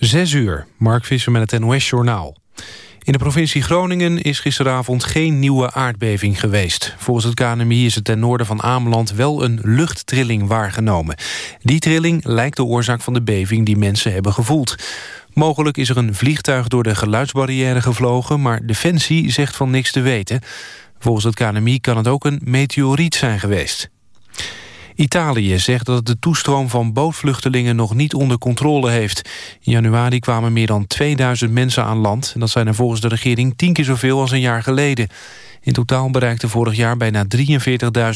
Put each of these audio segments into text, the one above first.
Zes uur, Mark Visser met het NOS-journaal. In de provincie Groningen is gisteravond geen nieuwe aardbeving geweest. Volgens het KNMI is het ten noorden van Ameland wel een luchttrilling waargenomen. Die trilling lijkt de oorzaak van de beving die mensen hebben gevoeld. Mogelijk is er een vliegtuig door de geluidsbarrière gevlogen... maar Defensie zegt van niks te weten. Volgens het KNMI kan het ook een meteoriet zijn geweest. Italië zegt dat het de toestroom van bootvluchtelingen nog niet onder controle heeft. In januari kwamen meer dan 2000 mensen aan land. En dat zijn er volgens de regering tien keer zoveel als een jaar geleden. In totaal bereikten vorig jaar bijna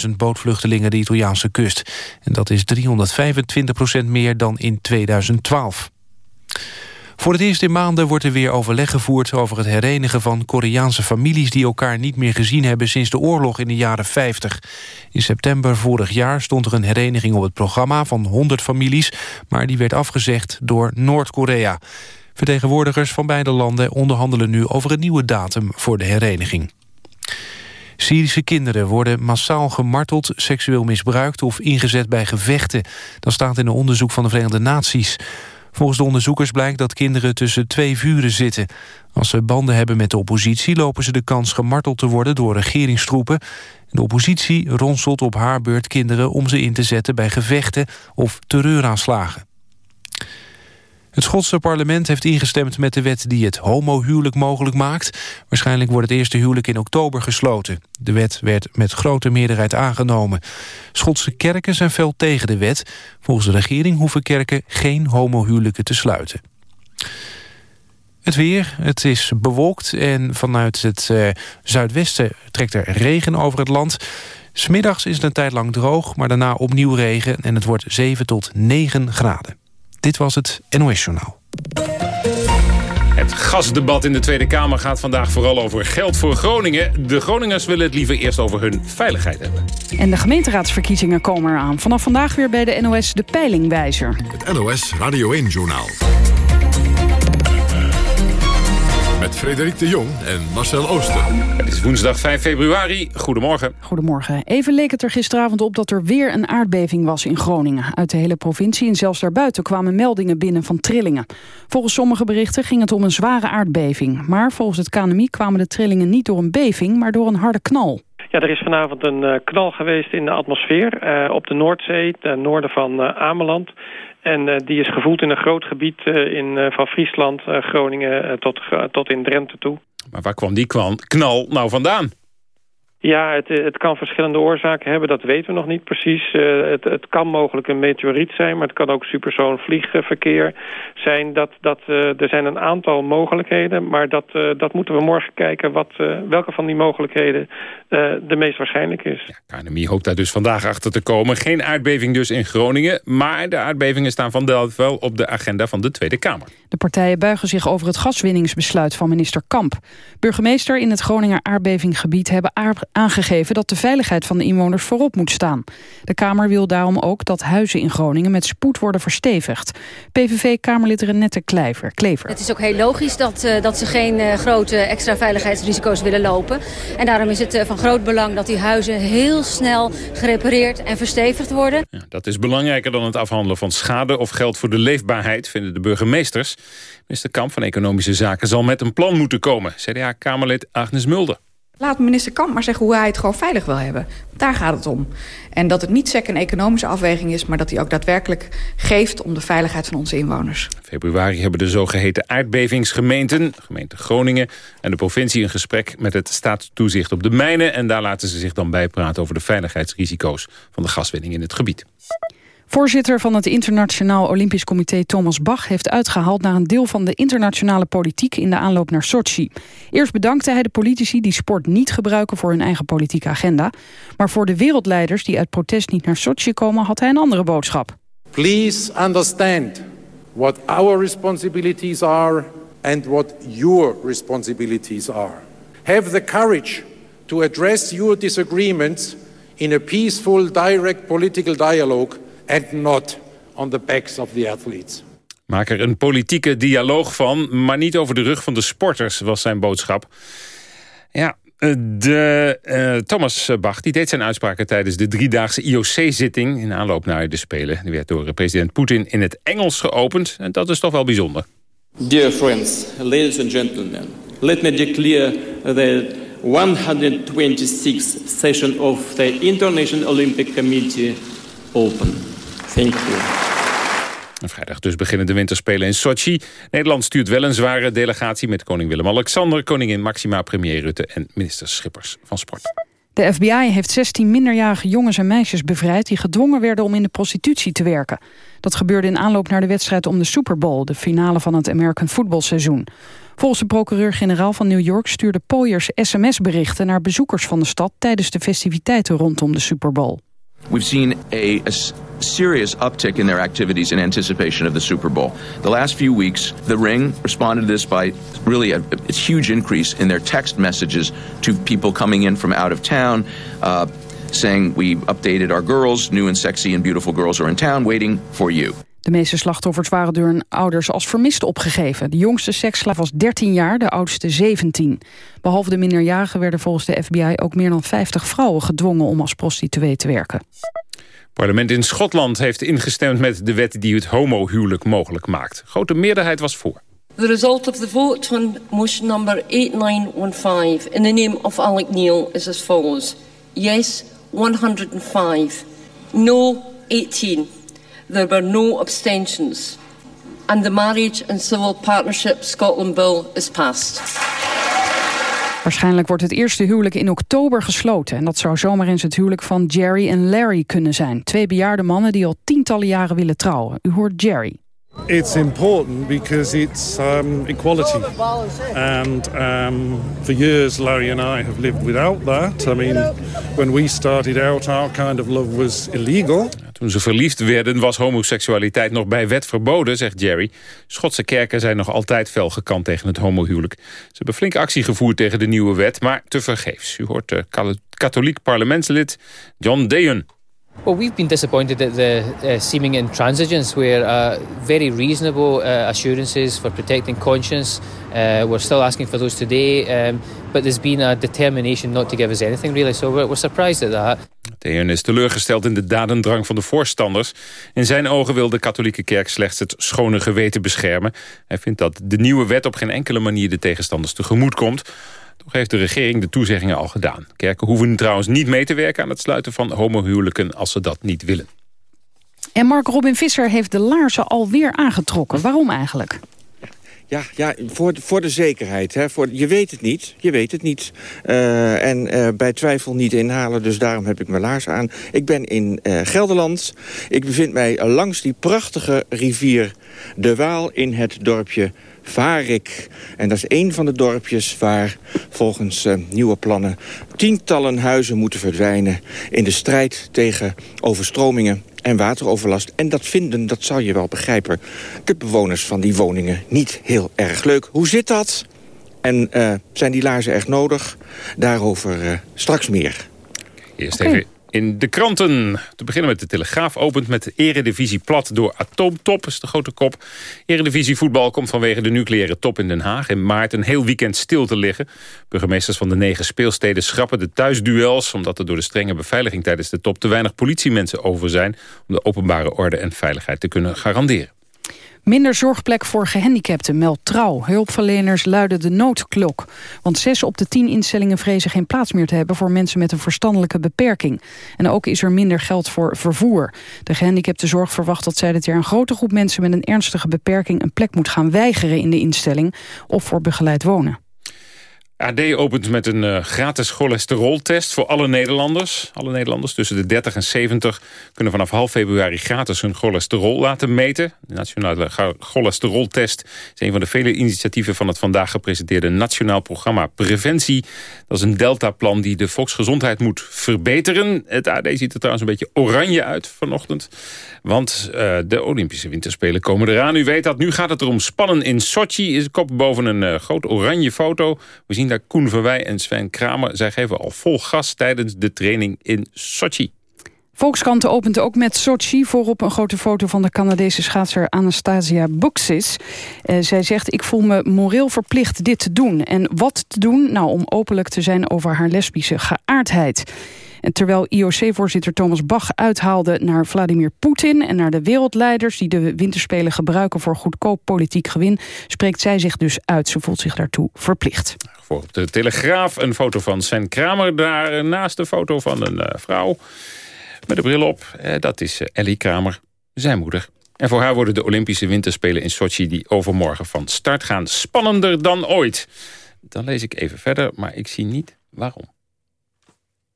43.000 bootvluchtelingen de Italiaanse kust. En dat is 325 procent meer dan in 2012. Voor het eerst in maanden wordt er weer overleg gevoerd over het herenigen van Koreaanse families die elkaar niet meer gezien hebben sinds de oorlog in de jaren 50. In september vorig jaar stond er een hereniging op het programma van 100 families, maar die werd afgezegd door Noord-Korea. Vertegenwoordigers van beide landen onderhandelen nu over een nieuwe datum voor de hereniging. Syrische kinderen worden massaal gemarteld, seksueel misbruikt of ingezet bij gevechten. Dat staat in een onderzoek van de Verenigde Naties. Volgens de onderzoekers blijkt dat kinderen tussen twee vuren zitten. Als ze banden hebben met de oppositie... lopen ze de kans gemarteld te worden door regeringstroepen. De oppositie ronselt op haar beurt kinderen om ze in te zetten... bij gevechten of terreuraanslagen. Het Schotse parlement heeft ingestemd met de wet die het homohuwelijk mogelijk maakt. Waarschijnlijk wordt het eerste huwelijk in oktober gesloten. De wet werd met grote meerderheid aangenomen. Schotse kerken zijn fel tegen de wet. Volgens de regering hoeven kerken geen homohuwelijken te sluiten. Het weer, het is bewolkt en vanuit het uh, zuidwesten trekt er regen over het land. Smiddags is het een tijd lang droog, maar daarna opnieuw regen... en het wordt 7 tot 9 graden. Dit was het NOS Journaal. Het gasdebat in de Tweede Kamer gaat vandaag vooral over geld voor Groningen. De Groningers willen het liever eerst over hun veiligheid hebben. En de gemeenteraadsverkiezingen komen eraan. Vanaf vandaag weer bij de NOS de Peilingwijzer. Het NOS Radio 1-journaal met Frederik de Jong en Marcel Ooster. Het is woensdag 5 februari. Goedemorgen. Goedemorgen. Even leek het er gisteravond op dat er weer een aardbeving was in Groningen. Uit de hele provincie en zelfs daarbuiten kwamen meldingen binnen van trillingen. Volgens sommige berichten ging het om een zware aardbeving. Maar volgens het KNMI kwamen de trillingen niet door een beving, maar door een harde knal. Ja, er is vanavond een uh, knal geweest in de atmosfeer uh, op de Noordzee, ten noorden van uh, Ameland. En uh, die is gevoeld in een groot gebied uh, in, uh, van Friesland, Groningen tot, tot in Drenthe toe. Maar waar kwam die knal nou vandaan? Ja, het, het kan verschillende oorzaken hebben, dat weten we nog niet precies. Uh, het, het kan mogelijk een meteoriet zijn, maar het kan ook supersoon-vliegverkeer zijn. Dat, dat, uh, er zijn een aantal mogelijkheden, maar dat, uh, dat moeten we morgen kijken... Wat, welke van die mogelijkheden de meest waarschijnlijk is. Ja, hoopt daar dus vandaag achter te komen. Geen aardbeving dus in Groningen, maar de aardbevingen staan vandaag wel op de agenda van de Tweede Kamer. De partijen buigen zich over het gaswinningsbesluit van minister Kamp. Burgemeester in het Groninger aardbevinggebied hebben aangegeven dat de veiligheid van de inwoners voorop moet staan. De Kamer wil daarom ook dat huizen in Groningen met spoed worden verstevigd. PVV-Kamerlid Renette Klever. Klever. Het is ook heel logisch dat, uh, dat ze geen uh, grote extra veiligheidsrisico's willen lopen. En daarom is het uh, van groot belang dat die huizen heel snel gerepareerd en verstevigd worden. Ja, dat is belangrijker dan het afhandelen van schade of geld voor de leefbaarheid, vinden de burgemeesters. Minister Kamp van Economische Zaken zal met een plan moeten komen. CDA-Kamerlid Agnes Mulder. Laat minister Kamp maar zeggen hoe hij het gewoon veilig wil hebben. Daar gaat het om. En dat het niet sec een economische afweging is... maar dat hij ook daadwerkelijk geeft om de veiligheid van onze inwoners. In februari hebben de zogeheten aardbevingsgemeenten... gemeente Groningen en de provincie een gesprek... met het staatstoezicht op de mijnen. En daar laten ze zich dan bijpraten over de veiligheidsrisico's... van de gaswinning in het gebied. Voorzitter van het Internationaal Olympisch Comité Thomas Bach... heeft uitgehaald naar een deel van de internationale politiek... in de aanloop naar Sochi. Eerst bedankte hij de politici die sport niet gebruiken... voor hun eigen politieke agenda. Maar voor de wereldleiders die uit protest niet naar Sochi komen... had hij een andere boodschap. Please understand what our responsibilities are... and what your responsibilities are. Have the courage to address your disagreements... in a peaceful, direct political dialogue and not on the backs of the athletes. Maak er een politieke dialoog van, maar niet over de rug van de sporters, was zijn boodschap. Ja, de, uh, Thomas Bach die deed zijn uitspraken tijdens de driedaagse IOC-zitting... in aanloop naar de Spelen. Die werd door president Poetin in het Engels geopend. En dat is toch wel bijzonder. Dear friends, ladies and gentlemen, let me declare the 126th session of the International Olympic Committee open. Thank you. Vrijdag dus beginnen de winterspelen in Sochi. Nederland stuurt wel een zware delegatie met koning Willem-Alexander... koningin Maxima, premier Rutte en minister Schippers van Sport. De FBI heeft 16 minderjarige jongens en meisjes bevrijd... die gedwongen werden om in de prostitutie te werken. Dat gebeurde in aanloop naar de wedstrijd om de Super Bowl... de finale van het American voetbalseizoen. Volgens de procureur-generaal van New York stuurde pooiers sms-berichten... naar bezoekers van de stad tijdens de festiviteiten rondom de Super Bowl. We've seen a, a serious uptick in their activities in anticipation of the Super Bowl. The last few weeks, the Ring responded to this by really a, a huge increase in their text messages to people coming in from out of town, uh, saying, We updated our girls, new and sexy and beautiful girls are in town waiting for you. De meeste slachtoffers waren door hun ouders als vermist opgegeven. De jongste seksslaaf was 13 jaar, de oudste 17. Behalve de minderjarigen werden volgens de FBI ook meer dan 50 vrouwen gedwongen om als prostituee te werken. Parlement in Schotland heeft ingestemd met de wet die het homohuwelijk mogelijk maakt. Grote meerderheid was voor. The result of the vote on motion number 8915 in the name of Alec Neil is as follows. Yes, 105. No, 18. There were no abstentions. And the Marriage and Civil Partnership Scotland Bill is passed. Waarschijnlijk wordt het eerste huwelijk in oktober gesloten. En dat zou zomaar eens het huwelijk van Jerry en Larry kunnen zijn. Twee bejaarde mannen die al tientallen jaren willen trouwen. U hoort Jerry. It's important because it's um, equality. And um, for years, Larry and I have lived without that. I mean, when we started out, our kind of love was illegal. Toen ze verliefd werden was homoseksualiteit nog bij wet verboden, zegt Jerry. Schotse kerken zijn nog altijd fel gekant tegen het homohuwelijk. Ze hebben flink actie gevoerd tegen de nieuwe wet, maar tevergeefs. U hoort de katholiek parlementslid John Deyen. Well, we've been disappointed at the uh, seeming intransigence where uh, very reasonable uh, assurances for protecting conscience. Uh, we're still asking for those today, um, but there's been a determination not to give us anything really, so we're, we're surprised at that. Theun is teleurgesteld in de dadendrang van de voorstanders. In zijn ogen wil de katholieke kerk slechts het schone geweten beschermen. Hij vindt dat de nieuwe wet op geen enkele manier de tegenstanders tegemoet komt. Toch heeft de regering de toezeggingen al gedaan. Kerken hoeven trouwens niet mee te werken aan het sluiten van homohuwelijken als ze dat niet willen. En Mark Robin Visser heeft de laarzen alweer aangetrokken. Waarom eigenlijk? Ja, ja voor, voor de zekerheid. Hè. Voor, je weet het niet. Je weet het niet. Uh, en uh, bij twijfel niet inhalen. Dus daarom heb ik mijn laars aan. Ik ben in uh, Gelderland. Ik bevind mij langs die prachtige rivier De Waal in het dorpje Varik. En dat is één van de dorpjes waar volgens uh, nieuwe plannen... tientallen huizen moeten verdwijnen in de strijd tegen overstromingen en wateroverlast. En dat vinden, dat zal je wel begrijpen, de bewoners van die woningen niet heel erg leuk. Hoe zit dat? En uh, zijn die laarzen echt nodig? Daarover uh, straks meer. Eerst even in de kranten. Te beginnen met de Telegraaf opent met de eredivisie plat door atoomtop. is de grote kop. Eredivisie voetbal komt vanwege de nucleaire top in Den Haag in maart een heel weekend stil te liggen. Burgemeesters van de negen speelsteden schrappen de thuisduels... omdat er door de strenge beveiliging tijdens de top te weinig politiemensen over zijn... om de openbare orde en veiligheid te kunnen garanderen. Minder zorgplek voor gehandicapten, meldt trouw. Hulpverleners luiden de noodklok. Want zes op de tien instellingen vrezen geen plaats meer te hebben... voor mensen met een verstandelijke beperking. En ook is er minder geld voor vervoer. De gehandicaptenzorg verwacht dat zij dit jaar... een grote groep mensen met een ernstige beperking... een plek moet gaan weigeren in de instelling... of voor begeleid wonen. AD opent met een uh, gratis cholesteroltest voor alle Nederlanders. Alle Nederlanders tussen de 30 en 70 kunnen vanaf half februari gratis hun cholesterol laten meten. De nationale cholesteroltest is een van de vele initiatieven van het vandaag gepresenteerde Nationaal Programma Preventie. Dat is een deltaplan die de volksgezondheid moet verbeteren. Het AD ziet er trouwens een beetje oranje uit vanochtend. Want uh, de Olympische Winterspelen komen eraan. U weet dat, nu gaat het erom spannen in Sochi. Is kop boven een uh, groot oranje foto. We zien daar Koen Verwij en Sven Kramer. Zij geven al vol gas tijdens de training in Sochi. Volkskrant opent ook met Sochi. Voorop een grote foto van de Canadese schaatser Anastasia Buxis. Uh, zij zegt, ik voel me moreel verplicht dit te doen. En wat te doen? Nou, om openlijk te zijn over haar lesbische geaardheid. Terwijl IOC-voorzitter Thomas Bach uithaalde naar Vladimir Poetin... en naar de wereldleiders die de winterspelen gebruiken voor goedkoop politiek gewin... spreekt zij zich dus uit. Ze voelt zich daartoe verplicht. Voor de Telegraaf een foto van Sven Kramer. Daarnaast een foto van een uh, vrouw met de bril op. Uh, dat is Ellie Kramer, zijn moeder. En voor haar worden de Olympische Winterspelen in Sochi... die overmorgen van start gaan spannender dan ooit. Dan lees ik even verder, maar ik zie niet waarom.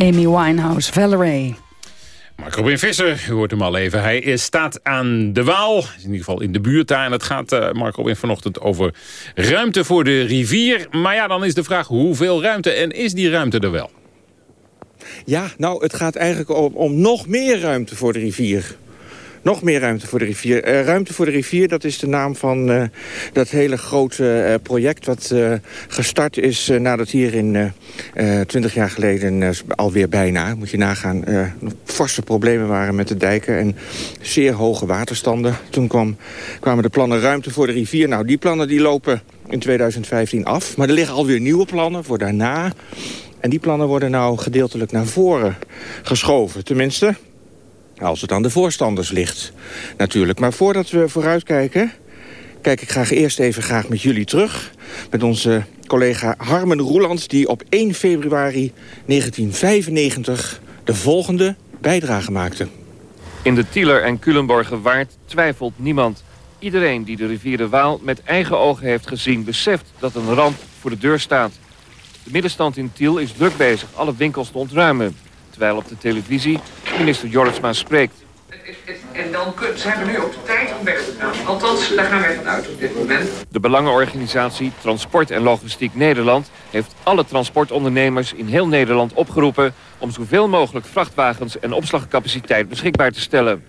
Amy Winehouse, Valerie. Mark Robin Visser, u hoort hem al even. Hij is- staat aan de Waal, in ieder geval in de buurt daar. En het gaat, eh Mark Robin, vanochtend over ruimte voor de rivier. Maar ja, dan is de vraag hoeveel ruimte en is die ruimte er wel? Ja, nou, het gaat eigenlijk om, om nog meer ruimte voor de rivier. Nog meer ruimte voor de rivier. Eh, ruimte voor de rivier, dat is de naam van eh, dat hele grote eh, project... wat gestart is nadat hier in twintig jaar geleden... alweer bijna, moet je nagaan... forse problemen waren met de dijken en zeer hoge waterstanden. Toen kwam, kwamen de plannen ruimte voor de rivier. Nou, die plannen die lopen in 2015 af. Maar er liggen alweer nieuwe plannen voor daarna... En die plannen worden nou gedeeltelijk naar voren geschoven. Tenminste, als het aan de voorstanders ligt, natuurlijk. Maar voordat we vooruitkijken, kijk ik graag eerst even graag met jullie terug. Met onze collega Harmen Roelands, die op 1 februari 1995 de volgende bijdrage maakte. In de Tieler en Culemborger Waard twijfelt niemand. Iedereen die de rivier de Waal met eigen ogen heeft gezien... beseft dat een ramp voor de deur staat. De middenstand in Tiel is druk bezig alle winkels te ontruimen. Terwijl op de televisie minister Jorritsma spreekt. En dan zijn we nu op de tijd om weg te gaan. Althans, daar gaan wij vanuit op dit moment. De belangenorganisatie Transport en Logistiek Nederland heeft alle transportondernemers in heel Nederland opgeroepen om zoveel mogelijk vrachtwagens en opslagcapaciteit beschikbaar te stellen.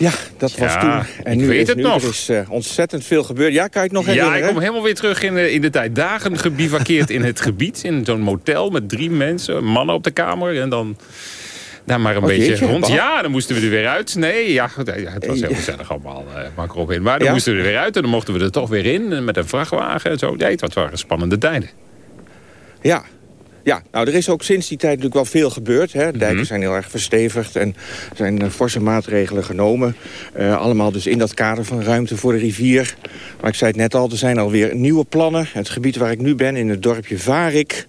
Ja, dat was Ja, toen. En ik nu weet is, het nu, nog. Er is eh, ontzettend veel gebeurd. Ja, kan je het nog Ja, ik herinneren? kom helemaal weer terug in de, in de tijd. Dagen gebivakkeerd in het gebied. In zo'n motel met drie mensen, mannen op de kamer. En dan daar maar een Oh, beetje jeetje, rond. Ja, dan moesten we er weer uit. Nee, ja, het was heel gezellig allemaal. eh Mark Robin. Maar dan Ja? moesten we er weer uit. En dan mochten we er toch weer in. eh, Met een vrachtwagen en zo. Nee, het waren spannende tijden. Ja. Ja, nou er is ook sinds die tijd natuurlijk wel veel gebeurd. Hè. Dijken Mhm. zijn heel erg verstevigd en er zijn eh, forse maatregelen genomen. Eh, allemaal dus in dat kader van ruimte voor de rivier. Maar ik zei het net al, er zijn alweer nieuwe plannen. Het gebied waar ik nu ben, in het dorpje Varik...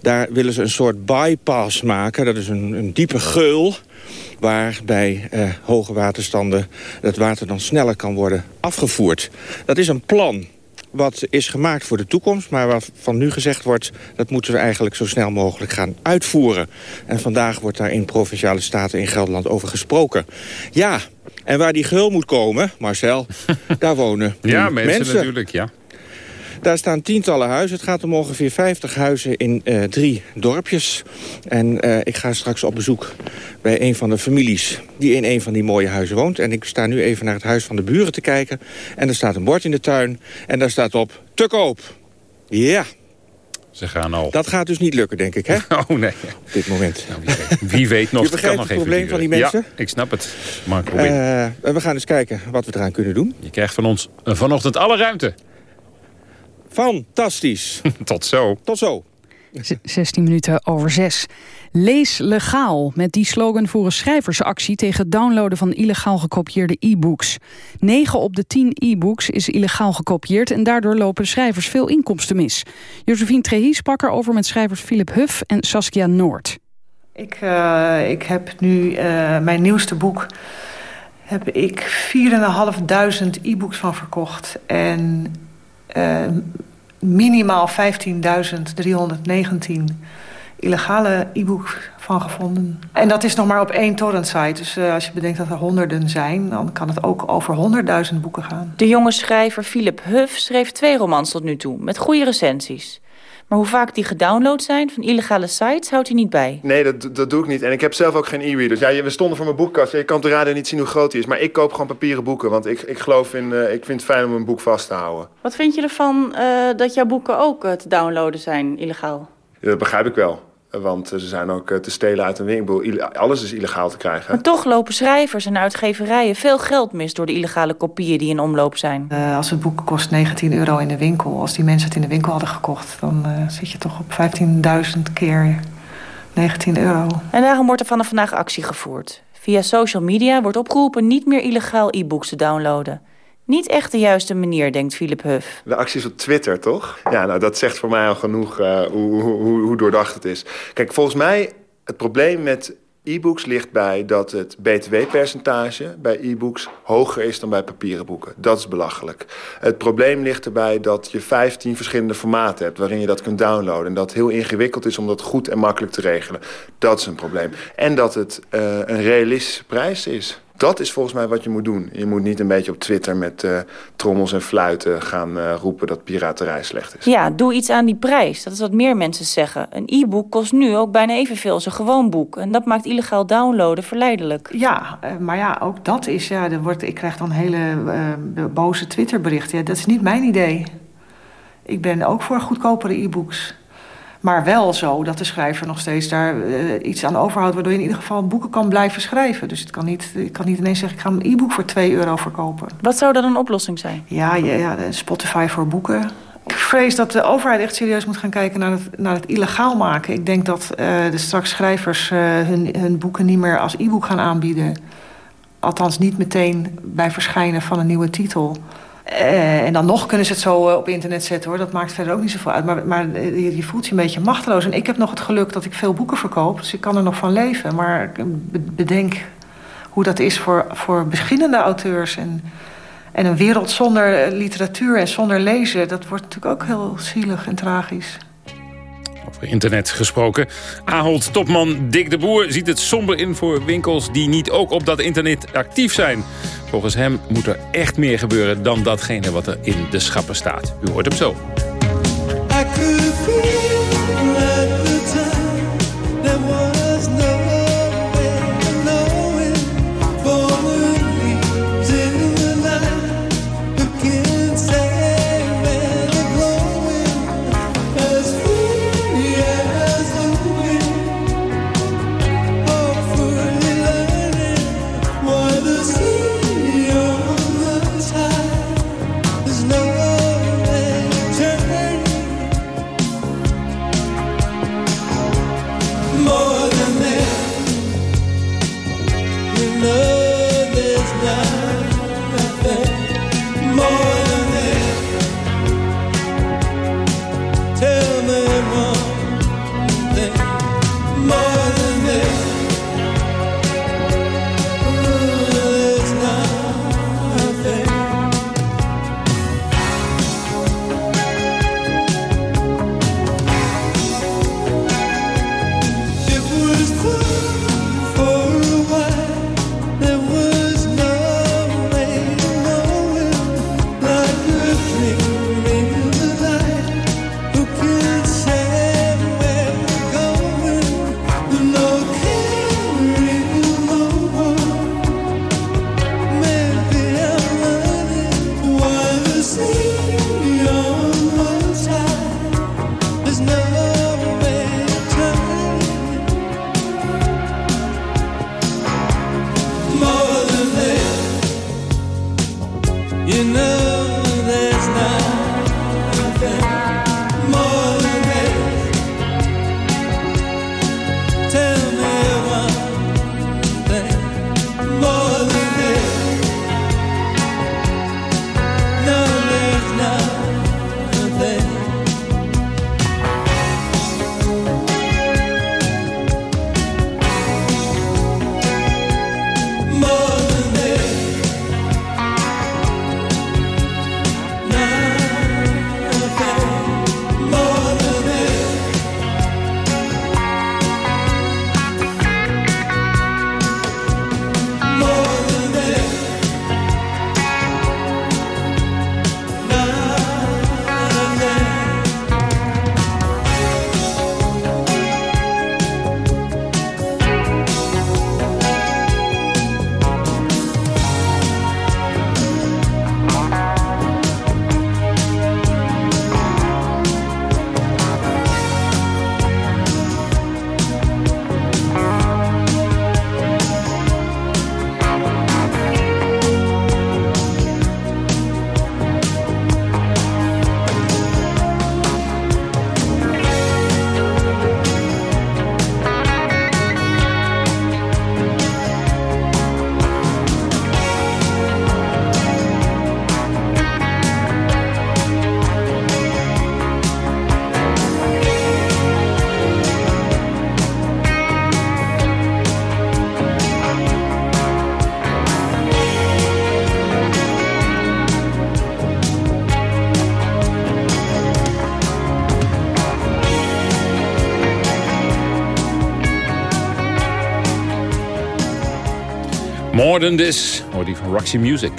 daar willen ze een soort bypass maken. Dat is een, een diepe geul waar bij eh, hoge waterstanden het water dan sneller kan worden afgevoerd. Dat is een plan wat is gemaakt voor de toekomst... maar waarvan nu gezegd wordt... dat moeten we eigenlijk zo snel mogelijk gaan uitvoeren. En vandaag wordt daar in Provinciale Staten in Gelderland over gesproken. Ja, en waar die geul moet komen, Marcel, daar wonen nu Ja, mensen, natuurlijk, ja. Daar staan tientallen huizen. Het gaat om ongeveer 50 huizen in eh, drie dorpjes. En eh, ik ga straks op bezoek bij een van de families die in een van die mooie huizen woont. En ik sta nu even naar het huis van de buren te kijken. En er staat een bord in de tuin. En daar staat op, te koop. Ja, Ze gaan al. dat gaat dus niet lukken, denk ik, hè? Oh nee. Op dit moment. Wie weet nog. Je het begrijpt nog het even probleem van die mensen? Ja, ik snap het. Mark Robin. Eh, we gaan eens kijken wat we eraan kunnen doen. Je krijgt van ons vanochtend alle ruimte. Fantastisch. Tot zo. Tot zo. Z- 16 minuten over 6. Lees legaal. Met die slogan voor een schrijversactie tegen het downloaden van illegaal gekopieerde e-books. 9 op de 10 e-books is illegaal gekopieerd en daardoor lopen schrijvers veel inkomsten mis. Josephine Trehi sprak erover met schrijvers Philip Huff en Saskia Noord. Ik, eh, ik heb nu eh, mijn nieuwste boek. Heb ik 4.500 e-books van verkocht. En minimaal 15.319 illegale e-books van gevonden. En dat is nog maar op één torrentsite. Dus eh, als je bedenkt dat er honderden zijn... dan kan het ook over 100.000 boeken gaan. De jonge schrijver Philip Huff schreef twee romans tot nu toe, met goede recensies. Maar hoe vaak die gedownload zijn van illegale sites houdt hij niet bij. Nee, dat, dat doe ik niet. En ik heb zelf ook geen e-readers. Ja, we stonden voor mijn boekkast. Je kan op de radio niet zien hoe groot die is. Maar ik koop gewoon papieren boeken. Want ik, ik geloof in... eh, ik vind het fijn om een boek vast te houden. Wat vind je ervan eh, dat jouw boeken ook eh, te downloaden zijn, illegaal? Ja, dat begrijp ik wel. Want ze zijn ook eh, te stelen uit een winkel. Alles is illegaal te krijgen. Maar toch lopen schrijvers en uitgeverijen veel geld mis... door de illegale kopieën die in omloop zijn. Eh, als het boek kost 19 euro in de winkel... als die mensen het in de winkel hadden gekocht... dan eh, zit je toch op 15.000 keer 19 euro. En daarom wordt er vanaf vandaag actie gevoerd. Via social media wordt opgeroepen niet meer illegaal e-books te downloaden. Niet echt de juiste manier, denkt Philip Huff. De actie is op Twitter, toch? Ja, nou, dat zegt voor mij al genoeg eh, hoe, hoe, hoe, doordacht het is. Kijk, volgens mij, het probleem met e-books ligt bij dat het btw-percentage bij e-books hoger is dan bij papieren boeken. Dat is belachelijk. Het probleem ligt erbij dat je 15 verschillende formaten hebt waarin je dat kunt downloaden. En dat heel ingewikkeld is om dat goed en makkelijk te regelen. Dat is een probleem. En dat het eh, een realistische prijs is. Dat is volgens mij wat je moet doen. Je moet niet een beetje op Twitter met eh, trommels en fluiten gaan eh, roepen dat piraterij slecht is. Ja, doe iets aan die prijs. Dat is wat meer mensen zeggen. Een e-book kost nu ook bijna evenveel als een gewoon boek. En dat maakt illegaal downloaden verleidelijk. Ja, eh, maar ja, ook dat is... Ja, er wordt, ik krijg dan hele boze Twitterberichten. Ja, dat is niet mijn idee. Ik ben ook voor goedkopere e-books. Maar wel zo dat de schrijver nog steeds daar eh, iets aan overhoudt... waardoor je in ieder geval boeken kan blijven schrijven. Dus het kan niet, ik kan niet ineens zeggen... ik ga een e-book voor 2 euro verkopen. Wat zou dan een oplossing zijn? Ja, ja, ja, Spotify voor boeken. Ik vrees dat de overheid echt serieus moet gaan kijken naar het, naar het illegaal maken. Ik denk dat eh, de straks schrijvers eh, hun, hun boeken niet meer als e-book gaan aanbieden. Althans niet meteen bij verschijnen van een nieuwe titel. Eh, en dan nog kunnen ze het zo eh, op internet zetten hoor. Dat maakt verder ook niet zoveel uit. Maar, maar eh, je, voelt je een beetje machteloos. En ik heb nog het geluk dat ik veel boeken verkoop. Dus ik kan er nog van leven. Maar bedenk hoe dat is voor, voor beginnende auteurs. En, en een wereld zonder literatuur en zonder lezen. Dat wordt natuurlijk ook heel zielig en tragisch. Over internet gesproken. Ahold-topman Dick de Boer ziet het somber in voor winkels... die niet ook op dat internet actief zijn. Volgens hem moet er echt meer gebeuren dan datgene wat er in de schappen staat. U hoort hem zo. More Than This, hoor die van Roxy Music.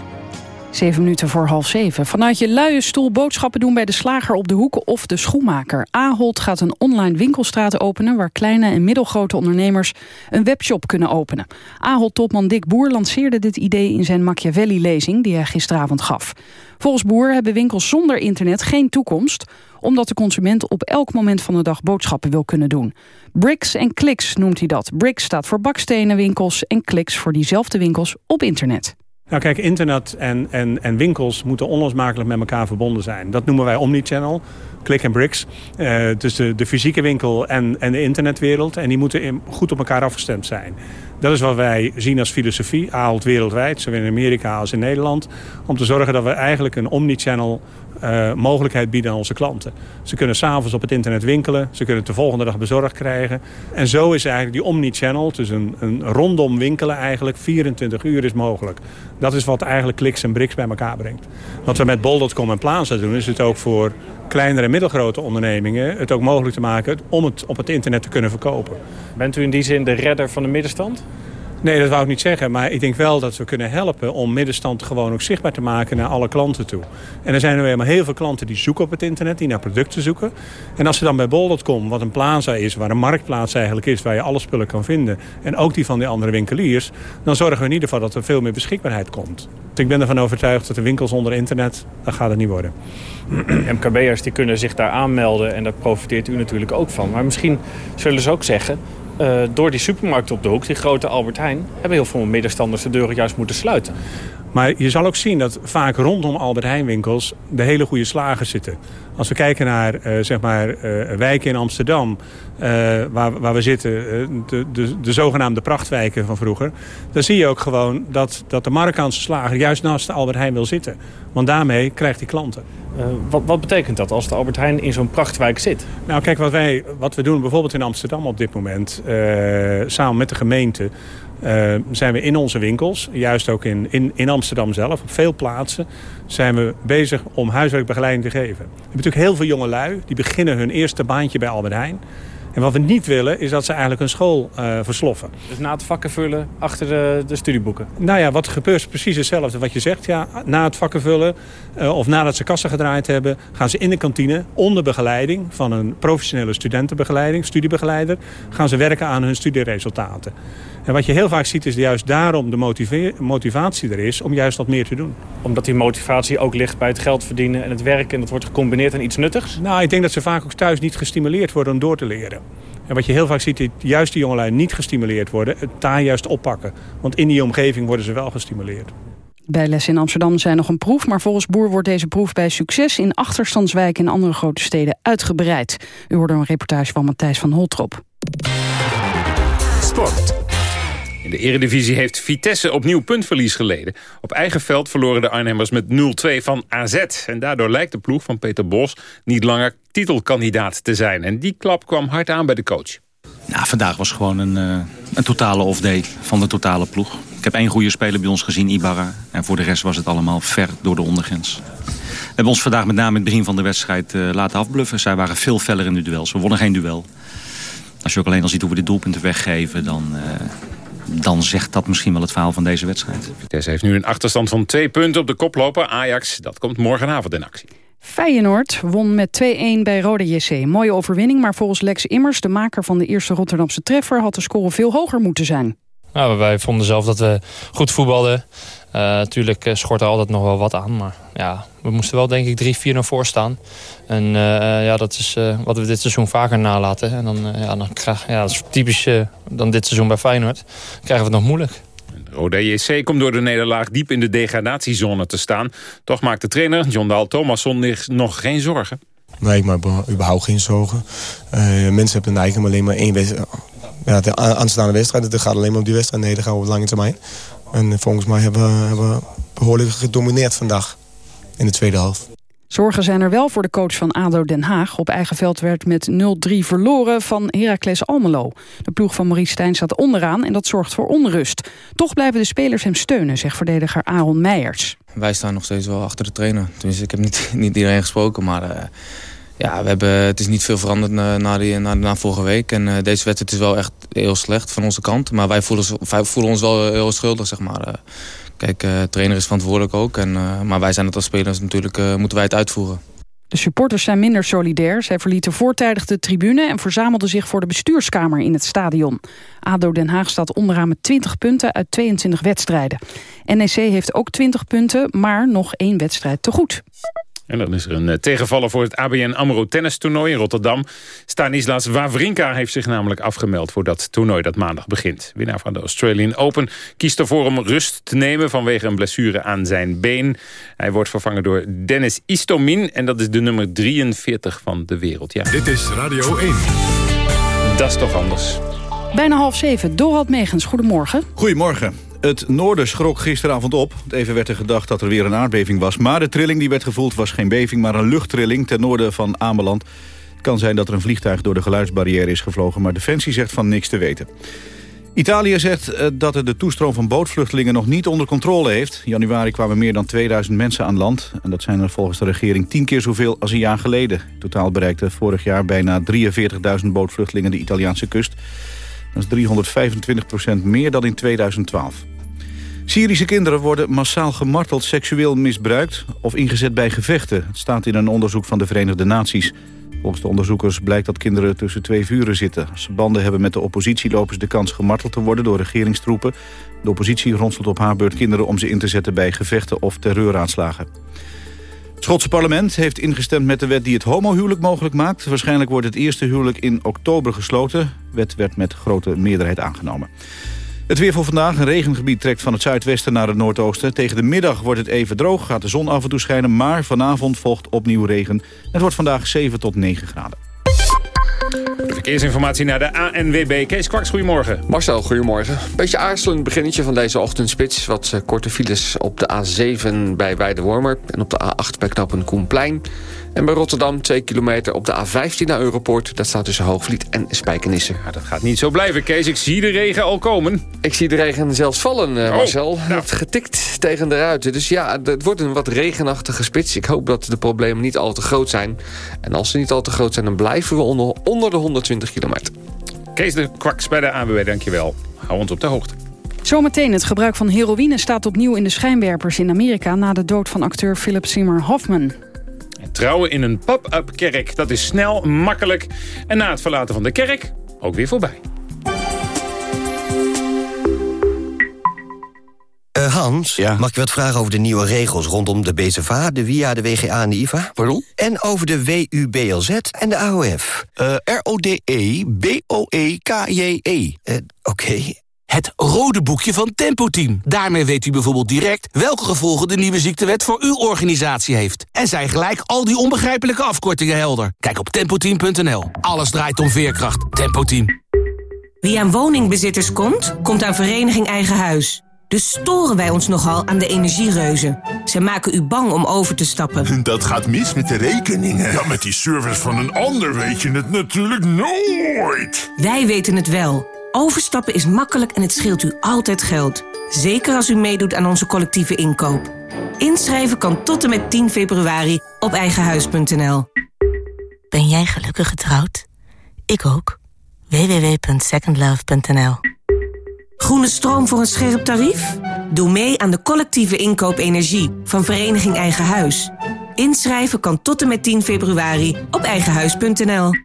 Zeven minuten voor half zeven. Vanuit je luie stoel boodschappen doen bij de slager op de hoek of de schoenmaker. Ahold gaat een online winkelstraat openen... waar kleine en middelgrote ondernemers een webshop kunnen openen. Ahold-topman Dick Boer lanceerde dit idee in zijn Machiavelli-lezing... die hij gisteravond gaf. Volgens Boer hebben winkels zonder internet geen toekomst... omdat de consument op elk moment van de dag boodschappen wil kunnen doen. Bricks en clicks noemt hij dat. Bricks staat voor bakstenenwinkels en clicks voor diezelfde winkels op internet. Nou kijk, internet en, en, en winkels moeten onlosmakelijk met elkaar verbonden zijn. Dat noemen wij omnichannel, click en bricks. Eh, dus de, de fysieke winkel en, en de internetwereld. En die moeten goed op elkaar afgestemd zijn. Dat is wat wij zien als filosofie, Ahold wereldwijd, zowel in Amerika als in Nederland. Om te zorgen dat we eigenlijk een omnichannel uh, mogelijkheid bieden aan onze klanten. Ze kunnen s'avonds op het internet winkelen. Ze kunnen het de volgende dag bezorgd krijgen. En zo is eigenlijk die omnichannel, dus een, een rondom winkelen eigenlijk, 24 uur is mogelijk. Dat is wat eigenlijk kliks en briks bij elkaar brengt. Wat we met bol.com en Plaza doen, is het ook voor kleinere en middelgrote ondernemingen... het ook mogelijk te maken om het op het internet te kunnen verkopen. Bent u in die zin de redder van de middenstand? Nee, dat wou ik niet zeggen. Maar ik denk wel dat we kunnen helpen om middenstand gewoon ook zichtbaar te maken naar alle klanten toe. En er zijn nu helemaal heel veel klanten die zoeken op het internet, die naar producten zoeken. En als ze dan bij bol.com, wat een plaza is, waar een marktplaats eigenlijk is, waar je alle spullen kan vinden. En ook die van die andere winkeliers. Dan zorgen we in ieder geval dat er veel meer beschikbaarheid komt. Ik ben ervan overtuigd dat de winkels onder internet, dat gaat het niet worden. MKB'ers die kunnen zich daar aanmelden en daar profiteert u natuurlijk ook van. Maar misschien zullen ze ook zeggen, door die supermarkt op de hoek, die grote Albert Heijn... hebben heel veel middenstanders de deuren juist moeten sluiten. Maar je zal ook zien dat vaak rondom Albert Heijn winkels de hele goede slagers zitten. Als we kijken naar uh, zeg maar, uh, wijken in Amsterdam, waar, waar we zitten, de, de, de, zogenaamde prachtwijken van vroeger. Dan zie je ook gewoon dat, dat de Marokkaanse slager juist naast de Albert Heijn wil zitten. Want daarmee krijgt hij klanten. wat, wat betekent dat als de Albert Heijn in zo'n prachtwijk zit? Nou kijk, wat, wij, wat we doen bijvoorbeeld in Amsterdam op dit moment, samen met de gemeente... Uh, zijn we in onze winkels, juist ook in, in, in Amsterdam zelf, op veel plaatsen, zijn we bezig om huiswerkbegeleiding te geven. We hebben natuurlijk heel veel jonge lui, die beginnen hun eerste baantje bij Albert Heijn. En wat we niet willen, is dat ze eigenlijk een school uh, versloffen. Dus na het vakken vullen achter de, de, studieboeken? Nou ja, wat gebeurt precies hetzelfde wat je zegt. Ja, na het vakken vullen, uh, of nadat ze kassen gedraaid hebben... gaan ze in de kantine, onder begeleiding van een professionele studentenbegeleiding... studiebegeleider, gaan ze werken aan hun studieresultaten. En wat je heel vaak ziet is juist daarom de motivatie er is om juist wat meer te doen. Omdat die motivatie ook ligt bij het geld verdienen en het werken en dat wordt gecombineerd aan iets nuttigs? Nou, ik denk dat ze vaak ook thuis niet gestimuleerd worden om door te leren. En wat je heel vaak ziet, is juist die jongelui niet gestimuleerd worden, het daar juist oppakken. Want in die omgeving worden ze wel gestimuleerd. Bij les in Amsterdam zijn nog een proef, maar volgens Boer wordt deze proef bij succes in achterstandswijken en andere grote steden uitgebreid. U hoorde een reportage van Matthijs van Holtrop. Sport. In de eredivisie heeft Vitesse opnieuw puntverlies geleden. Op eigen veld verloren de Arnhemmers met 0-2 van AZ. En daardoor lijkt de ploeg van Peter Bos niet langer titelkandidaat te zijn. En die klap kwam hard aan bij de coach. Nou, vandaag was gewoon een, uh, een totale off-day van de totale ploeg. Ik heb één goede speler bij ons gezien, Ibarra. En voor de rest was het allemaal ver door de ondergrens. We hebben ons vandaag met name in het begin van de wedstrijd uh, laten afbluffen. Zij waren veel feller in de duels. We wonnen geen duel. Als je ook alleen al ziet hoe we dit doelpunten weggeven... dan, uh, dan zegt dat misschien wel het verhaal van deze wedstrijd. Vitesse heeft nu een achterstand van twee punten op de koploper. Ajax, dat komt morgenavond in actie. Feyenoord won met 2-1 bij Rode JC. Mooie overwinning, maar volgens Lex Immers... de maker van de eerste Rotterdamse treffer... had de score veel hoger moeten zijn. Nou, wij vonden zelf dat we goed voetbalden. Uh, natuurlijk schort er altijd nog wel wat aan. Maar ja, we moesten wel denk ik 3-4 naar voor staan. En uh, ja, dat is uh, wat we dit seizoen vaker nalaten. En dan, ja, dan krijg, ja, dat is typisch dan dit seizoen bij Feyenoord. Dan krijgen we het nog moeilijk. Rode JC komt door de nederlaag diep in de degradatiezone te staan. Toch maakt de trainer John Daal Thomasson nog geen zorgen. Nee, ik maak überhaupt geen zorgen. mensen hebben eigenlijk alleen maar één wedstrijd. Ja, de aanstaande wedstrijd. Het gaat alleen maar op die wedstrijd. Nee, dat gaan we op lange termijn. En volgens mij hebben we, hebben we behoorlijk gedomineerd vandaag in de tweede helft. Zorgen zijn er wel voor de coach van ADO Den Haag. Op eigen veld werd met 0-3 verloren van Heracles Almelo. De ploeg van Maurice Stijn staat onderaan en dat zorgt voor onrust. Toch blijven de spelers hem steunen, zegt verdediger Aaron Meijers. Wij staan nog steeds wel achter de trainer. Tenminste, ik heb niet, niet iedereen gesproken, maar... Uh, ja, we hebben, het is niet veel veranderd na, na, na, na vorige week. En uh, deze wedstrijd is wel echt heel slecht van onze kant. Maar wij voelen, wij voelen ons wel heel schuldig, zeg maar. Uh, Kijk, uh, trainer is verantwoordelijk ook. En, maar wij zijn het als spelers natuurlijk, moeten wij het uitvoeren. De supporters zijn minder solidair. Zij verlieten voortijdig de tribune en verzamelden zich voor de bestuurskamer in het stadion. ADO Den Haag staat onderaan met 20 punten uit 22 wedstrijden. NEC heeft ook 20 punten, maar nog één wedstrijd te goed. En dan is er een tegenvaller voor het ABN AMRO tennistoernooi in Rotterdam. Stanislas Wawrinka heeft zich namelijk afgemeld voor dat toernooi dat maandag begint. Winnaar van de Australian Open kiest ervoor om rust te nemen vanwege een blessure aan zijn been. Hij wordt vervangen door Dennis Istomin en dat is de nummer 43 van de wereld. Ja. Dit is Radio 1. Dat is toch anders. Bijna half zeven. Dorald Megens, goedemorgen. Goedemorgen. Het noorden schrok gisteravond op. Even werd er gedacht dat er weer een aardbeving was. Maar de trilling die werd gevoeld was geen beving, maar een luchttrilling ten noorden van Ameland. Het kan zijn dat er een vliegtuig door de geluidsbarrière is gevlogen, maar Defensie zegt van niks te weten. Italië zegt eh, dat het de toestroom van bootvluchtelingen nog niet onder controle heeft. In januari kwamen meer dan 2000 mensen aan land. En dat zijn er volgens de regering tien keer zoveel als een jaar geleden. Totaal bereikte vorig jaar bijna 43.000 bootvluchtelingen de Italiaanse kust. Dat is 325 procent meer dan in 2012. Syrische kinderen worden massaal gemarteld, seksueel misbruikt of ingezet bij gevechten. Het staat in een onderzoek van de Verenigde Naties. Volgens de onderzoekers blijkt dat kinderen tussen twee vuren zitten. Als ze banden hebben met de oppositie lopen ze de kans gemarteld te worden door regeringstroepen. De oppositie ronselt op haar beurt kinderen om ze in te zetten bij gevechten of terreuraanslagen. Het Schotse parlement heeft ingestemd met de wet die het homohuwelijk mogelijk maakt. Waarschijnlijk wordt het eerste huwelijk in oktober gesloten. De wet werd met grote meerderheid aangenomen. Het weer voor vandaag. Een regengebied trekt van het zuidwesten naar het noordoosten. Tegen de middag wordt het even droog, gaat de zon af en toe schijnen... maar vanavond volgt opnieuw regen. Het wordt vandaag 7 tot 9 graden. Verkeersinformatie naar de ANWB. Kees Kwaks, goedemorgen. Marcel, goedemorgen. Beetje aarzelend beginnetje van deze ochtendspits. Wat eh, korte files op de A7 bij Weidewormer... en op de A8 bij Knappen Koenplein. En bij Rotterdam 2 kilometer op de A15 naar Europort. Dat staat tussen Hoogvliet en Spijkenisse. Ja, dat gaat niet zo blijven, Kees. Ik zie de regen al komen. Ik zie de regen zelfs vallen, eh, Oh, Marcel. nou. Het getikt tegen de ruiten. Dus ja, het wordt een wat regenachtige spits. Ik hoop dat de problemen niet al te groot zijn. En als ze niet al te groot zijn, dan blijven we onder, onder de 120 kilometer. Kees de Kwaks bij de ANWB, dankjewel. Hou ons op de hoogte. Zometeen het gebruik van heroïne staat opnieuw in de schijnwerpers in Amerika... na de dood van acteur Philip Seymour Hoffman. Trouwen in een pop-up kerk, dat is snel, makkelijk. En na het verlaten van de kerk ook weer voorbij. Eh, Hans, mag ik wat vragen over de nieuwe regels rondom de BZVA, de WIA, de WGA en de IVA? Pardon? En over de WUBLZ en de AOF. R-O-D-E-B-O-E-K-J-E. Oké. Het rode boekje van Tempo Team. Daarmee weet u bijvoorbeeld direct welke gevolgen de nieuwe ziektewet voor uw organisatie heeft. En zijn gelijk al die onbegrijpelijke afkortingen helder. Kijk op tempoteam.nl. Alles draait om veerkracht. Tempo Team. Wie aan woningbezitters komt, komt aan Vereniging Eigen Huis. Dus storen wij ons nogal aan de energiereuzen. Ze maken u bang om over te stappen. Dat gaat mis met de rekeningen. Ja, met die service van een ander weet je het natuurlijk nooit. Wij weten het wel. Overstappen is makkelijk en het scheelt u altijd geld. Zeker als u meedoet aan onze collectieve inkoop. Inschrijven kan tot en met 10 februari op eigenhuis.nl. Ben jij gelukkig getrouwd? Ik ook. www.secondlove.nl Groene stroom voor een scherp tarief? Doe mee aan de collectieve inkoop energie van Vereniging Eigen Huis. Inschrijven kan tot en met 10 februari op eigenhuis.nl.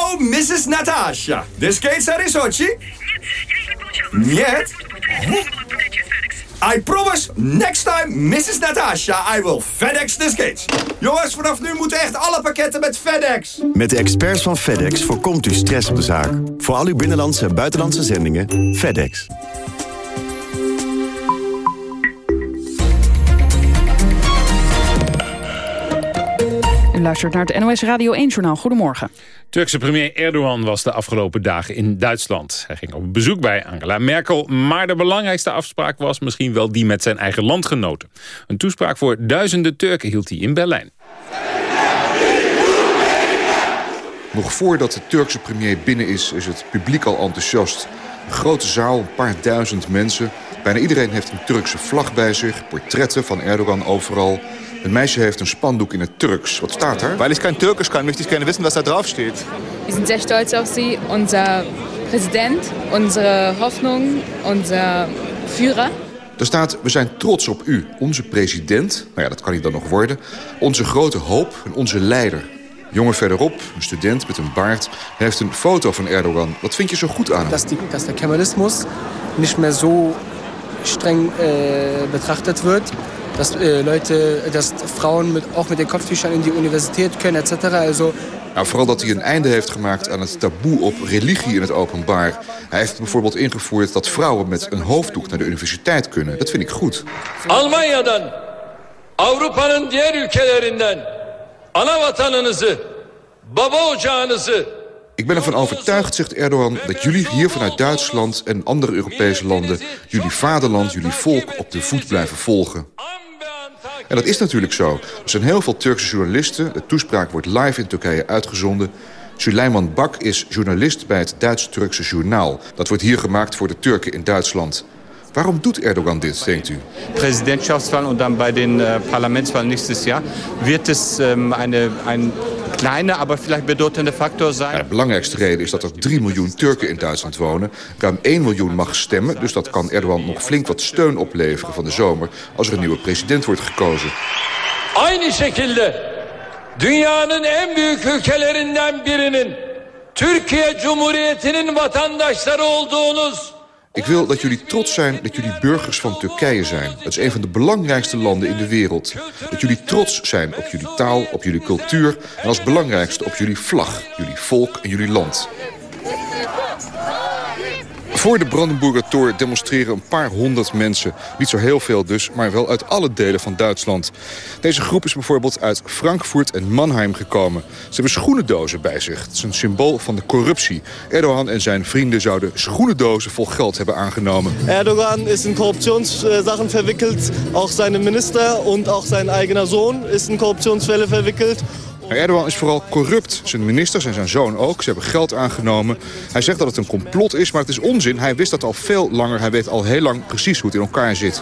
Mrs. Natasha. The skates are in Sochi? Нет. I promise, next time, Mrs. Natasha, I will FedEx the skates. Jongens, vanaf nu moeten echt alle pakketten met FedEx. Met de experts van FedEx voorkomt u stress op de zaak. Voor al uw binnenlandse en buitenlandse zendingen, FedEx. U luistert naar het NOS Radio 1-journaal. Goedemorgen. Turkse premier Erdogan was de afgelopen dagen in Duitsland. Hij ging op bezoek bij Angela Merkel, maar de belangrijkste afspraak was misschien wel die met zijn eigen landgenoten. Een toespraak voor duizenden Turken hield hij in Berlijn. Nog voordat de Turkse premier binnen is, is het publiek al enthousiast. Een grote zaal, een paar duizend mensen. Bijna iedereen heeft een Turkse vlag bij zich. Portretten van Erdogan overal. Een meisje heeft een spandoek in het Turks. Wat staat daar? Weil ich kein Türkisch kann, möchte ich gerne wissen, was da drauf steht. Wir sind sehr stolz auf Sie, unser Präsident, unsere Hoffnung, unser Führer. Er staat, we zijn trots op u, onze president. Nou ja, dat kan hij dan nog worden. Onze grote hoop en onze leider. Jongen verderop, een student met een baard, hij heeft een foto van Erdogan. Wat vind je zo goed aan hem? die, dass der Kemalismus nicht mehr so streng betrachtet wird. Dass Leute, dass Frauen mit, auch mit den Kopftüchern in die Universität können, etc. Also nou, vooral dat hij een einde heeft gemaakt aan het taboe op religie in het openbaar. Hij heeft bijvoorbeeld ingevoerd dat vrouwen met een hoofddoek naar de universiteit kunnen. Dat vind ik goed. Almanya'dan, Avrupa'nın diğer ülkelerinden ana vatanınızı, baba ocağınızı ik ben ervan overtuigd, zegt Erdogan, dat jullie hier vanuit Duitsland en andere Europese landen... jullie vaderland, jullie volk op de voet blijven volgen. En dat is natuurlijk zo. Er zijn heel veel Turkse journalisten. De toespraak wordt live in Turkije uitgezonden. Süleyman Bak is journalist bij het Duits-Turkse journaal. Dat wordt hier gemaakt voor de Turken in Duitsland. Waarom doet Erdogan dit, denkt u? Präsidentschaftswahlen und dann bei den äh, Parlamentswahlen nächstes Jahr wird es ähm, eine, ein kleiner, aber vielleicht bedeutender Faktor zijn. de belangrijkste reden is dat er 3 miljoen Turken in Duitsland wonen. Ruim 1 miljoen mag stemmen, dus dat kan Erdogan nog flink wat steun opleveren van de zomer als er een nieuwe president wordt gekozen. Aynı şekilde dünyanın en büyük ülkelerinden birinin Türkiye Cumhuriyeti'nin vatandaşları olduğunuz ik wil dat jullie trots zijn dat jullie burgers van Turkije zijn. Dat is een van de belangrijkste landen in de wereld. Dat jullie trots zijn op jullie taal, op jullie cultuur... en als belangrijkste op jullie vlag, jullie volk en jullie land. Voor de Brandenburger Tor demonstreren een paar honderd mensen. Niet zo heel veel dus, maar wel uit alle delen van Duitsland. Deze groep is bijvoorbeeld uit Frankfurt en Mannheim gekomen. Ze hebben schoenendozen bij zich. Het is een symbool van de corruptie. Erdogan en zijn vrienden zouden schoenendozen vol geld hebben aangenomen. Erdogan is in Korruptionssachen verwikkeld. Ook zijn minister en ook zijn eigen zoon is in Korruptionsfälle verwikkeld. Erdogan is vooral corrupt. Zijn ministers en zijn zoon ook. Ze hebben geld aangenomen. Hij zegt dat het een complot is, maar het is onzin. Hij wist dat al veel langer. Hij weet al heel lang precies hoe het in elkaar zit.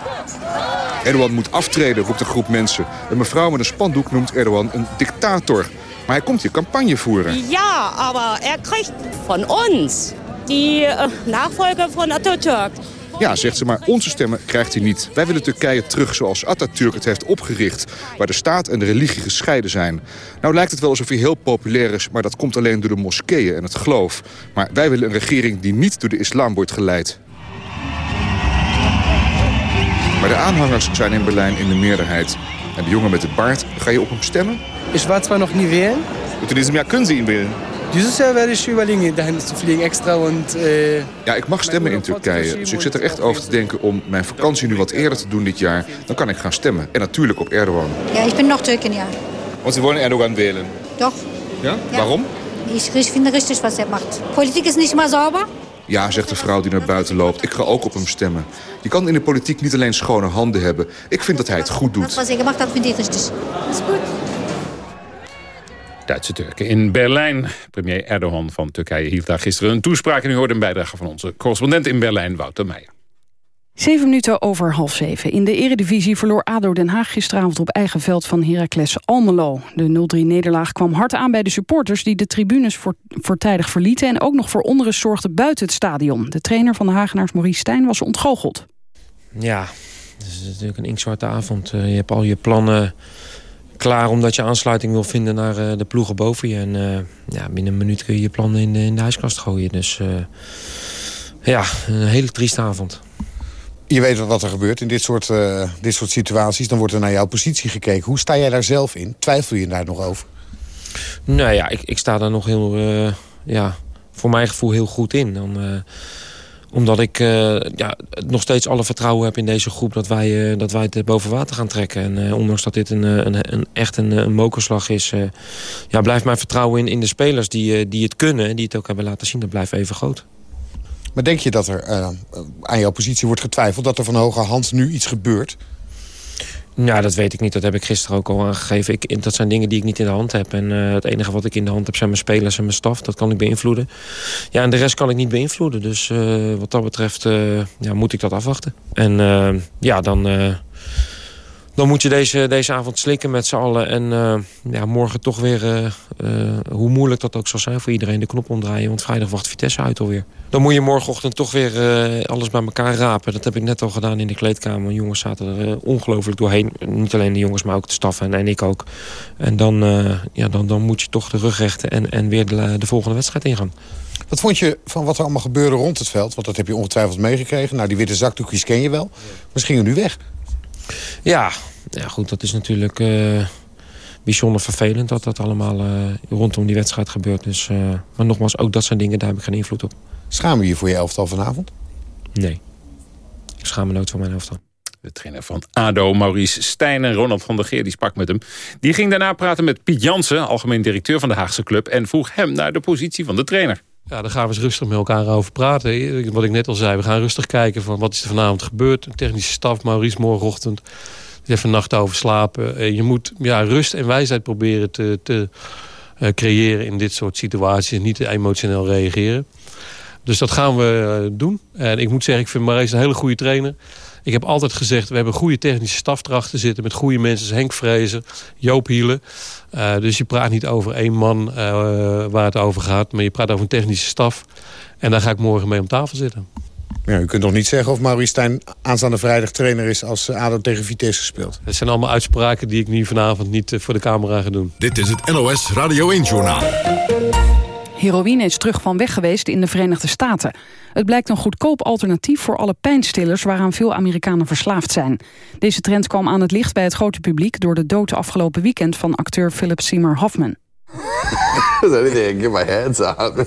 Erdogan moet aftreden, roept een groep mensen. Een mevrouw met een spandoek noemt Erdogan een dictator. Maar hij komt hier campagne voeren. Ja, maar er krijgt van ons die uh, van Atatürk ja, zegt ze, maar onze stemmen krijgt hij niet. Wij willen Turkije terug zoals Atatürk het heeft opgericht... waar de staat en de religie gescheiden zijn. Nou lijkt het wel alsof hij heel populair is... maar dat komt alleen door de moskeeën en het geloof. Maar wij willen een regering die niet door de islam wordt geleid. Maar de aanhangers zijn in Berlijn in de meerderheid. En de jongen met de baard, ga je op hem stemmen? Ik war zwar nog niet wählen. In diesem Jahr können Sie ihn wählen. Dieses Jahr werde ich überlegen, dahin zu fliegen extra. Und, uh... Ja, ik mag stemmen in Turkije. Dus ik zit er echt over te denken om mijn vakantie nu wat eerder te doen dit jaar. Dan kan ik gaan stemmen. En natuurlijk op Erdogan. Ja, ik ben nog Türkin, ja. Want Sie wollen Erdogan wählen? Doch. Ja? ja. Waarom? Ik vind richtig, wat hij macht. Politiek is niet meer sauber. Ja, zegt de vrouw die naar buiten loopt. Ik ga ook op hem stemmen. Je kan in de politiek niet alleen schone handen hebben. Ik vind dat hij het goed doet. Dat wat hij gemaakt dat vind ik richtig. Dat is goed. Duitse Turken in Berlijn. Premier Erdogan van Turkije hield daar gisteren een toespraak... en u hoorde een bijdrage van onze correspondent in Berlijn, Wouter Meijer. Zeven minuten over half zeven. In de eredivisie verloor ADO Den Haag gisteravond op eigen veld van Heracles Almelo. De 0-3-nederlaag kwam hard aan bij de supporters die de tribunes voor, voortijdig verlieten... en ook nog voor onrust zorgden buiten het stadion. De trainer van de Hagenaars Maurice Stijn was ontgoocheld. Ja, het is natuurlijk een inktzwarte avond. Eh, je hebt al je plannen klaar omdat je aansluiting wil vinden naar uh, de ploegen boven je. En uh, ja, binnen een minuut kun je je plannen in de, in de ijskast gooien. Dus uh, ja, een hele trieste avond. Je weet wat er gebeurt in dit soort, dit soort situaties. Dan wordt er naar jouw positie gekeken. Hoe sta jij daar zelf in? Twijfel je daar nog over? Nou ja, ik, ik sta daar nog heel, ja, voor mijn gevoel heel goed in. Dan omdat ik uh, ja, nog steeds alle vertrouwen heb in deze groep... dat wij, uh, dat wij het boven water gaan trekken. En uh, ondanks dat dit een, een, een echt een, een mokerslag is... ja, blijft mijn vertrouwen in, in de spelers die, die het kunnen... en die het ook hebben laten zien, dat blijft even groot. Maar denk je dat er aan jouw positie wordt getwijfeld... dat er van hoge hand nu iets gebeurt? Ja, dat weet ik niet. Dat heb ik gisteren ook al aangegeven. Ik, dat zijn dingen die ik niet in de hand heb. En uh, het enige wat ik in de hand heb zijn mijn spelers en mijn staf. Dat kan ik beïnvloeden. Ja, en de rest kan ik niet beïnvloeden. Dus uh, wat dat betreft uh, ja, moet ik dat afwachten. En ja, dan, dan moet je deze, deze avond slikken met z'n allen. En ja, morgen toch weer, hoe moeilijk dat ook zal zijn voor iedereen, de knop omdraaien. Want vrijdag wacht Vitesse uit alweer. Dan moet je morgenochtend toch weer alles bij elkaar rapen. Dat heb ik net al gedaan in de kleedkamer. Jongens zaten er ongelooflijk doorheen. Niet alleen de jongens, maar ook de staf en, en ik ook. En dan, ja, dan, dan moet je toch de rug rechten en, en weer de, de volgende wedstrijd ingaan. Wat vond je van wat er allemaal gebeurde rond het veld? Want dat heb je ongetwijfeld meegekregen. Nou, die witte zakdoekjes ken je wel. Misschien gingen nu weg. Ja, ja, goed, dat is natuurlijk bijzonder vervelend... dat dat allemaal uh, rondom die wedstrijd gebeurt. Dus, uh, maar nogmaals, ook dat zijn dingen, daar heb ik geen invloed op. Schaam je je voor je elftal vanavond? Nee. Ik schaam me nooit voor mijn elftal. De trainer van ADO, Maurice Stijn en Ronald van der Geer, die sprak met hem. Die ging daarna praten met Piet Jansen, algemeen directeur van de Haagse club... en vroeg hem naar de positie van de trainer. Ja, daar gaan we eens rustig met elkaar over praten. Wat ik net al zei, we gaan rustig kijken van wat is er vanavond gebeurd. technische staf, Maurice, morgenochtend even nacht over slapen. je moet ja, rust en wijsheid proberen te, te uh, creëren in dit soort situaties. Niet emotioneel reageren. Dus dat gaan we uh, doen. En ik moet zeggen, ik vind Marijs een hele goede trainer. Ik heb altijd gezegd, we hebben een goede technische staf erachter zitten... met goede mensen, Henk Vrezen, Joop Hielen. Uh, dus je praat niet over één man waar het over gaat... maar je praat over een technische staf. En daar ga ik morgen mee om tafel zitten. Ja, u kunt nog niet zeggen of Maurice Stijn aanstaande vrijdag trainer is... als ADO tegen Vitesse speelt. Het zijn allemaal uitspraken die ik nu vanavond niet eh, voor de camera ga doen. Dit is het NOS Radio 1-journaal. Heroïne is terug van weg geweest in de Verenigde Staten. Het blijkt een goedkoop alternatief voor alle pijnstillers... waaraan veel Amerikanen verslaafd zijn. Deze trend kwam aan het licht bij het grote publiek... door de dood afgelopen weekend van acteur Philip Seymour Hoffman. Is anything I get my hands on.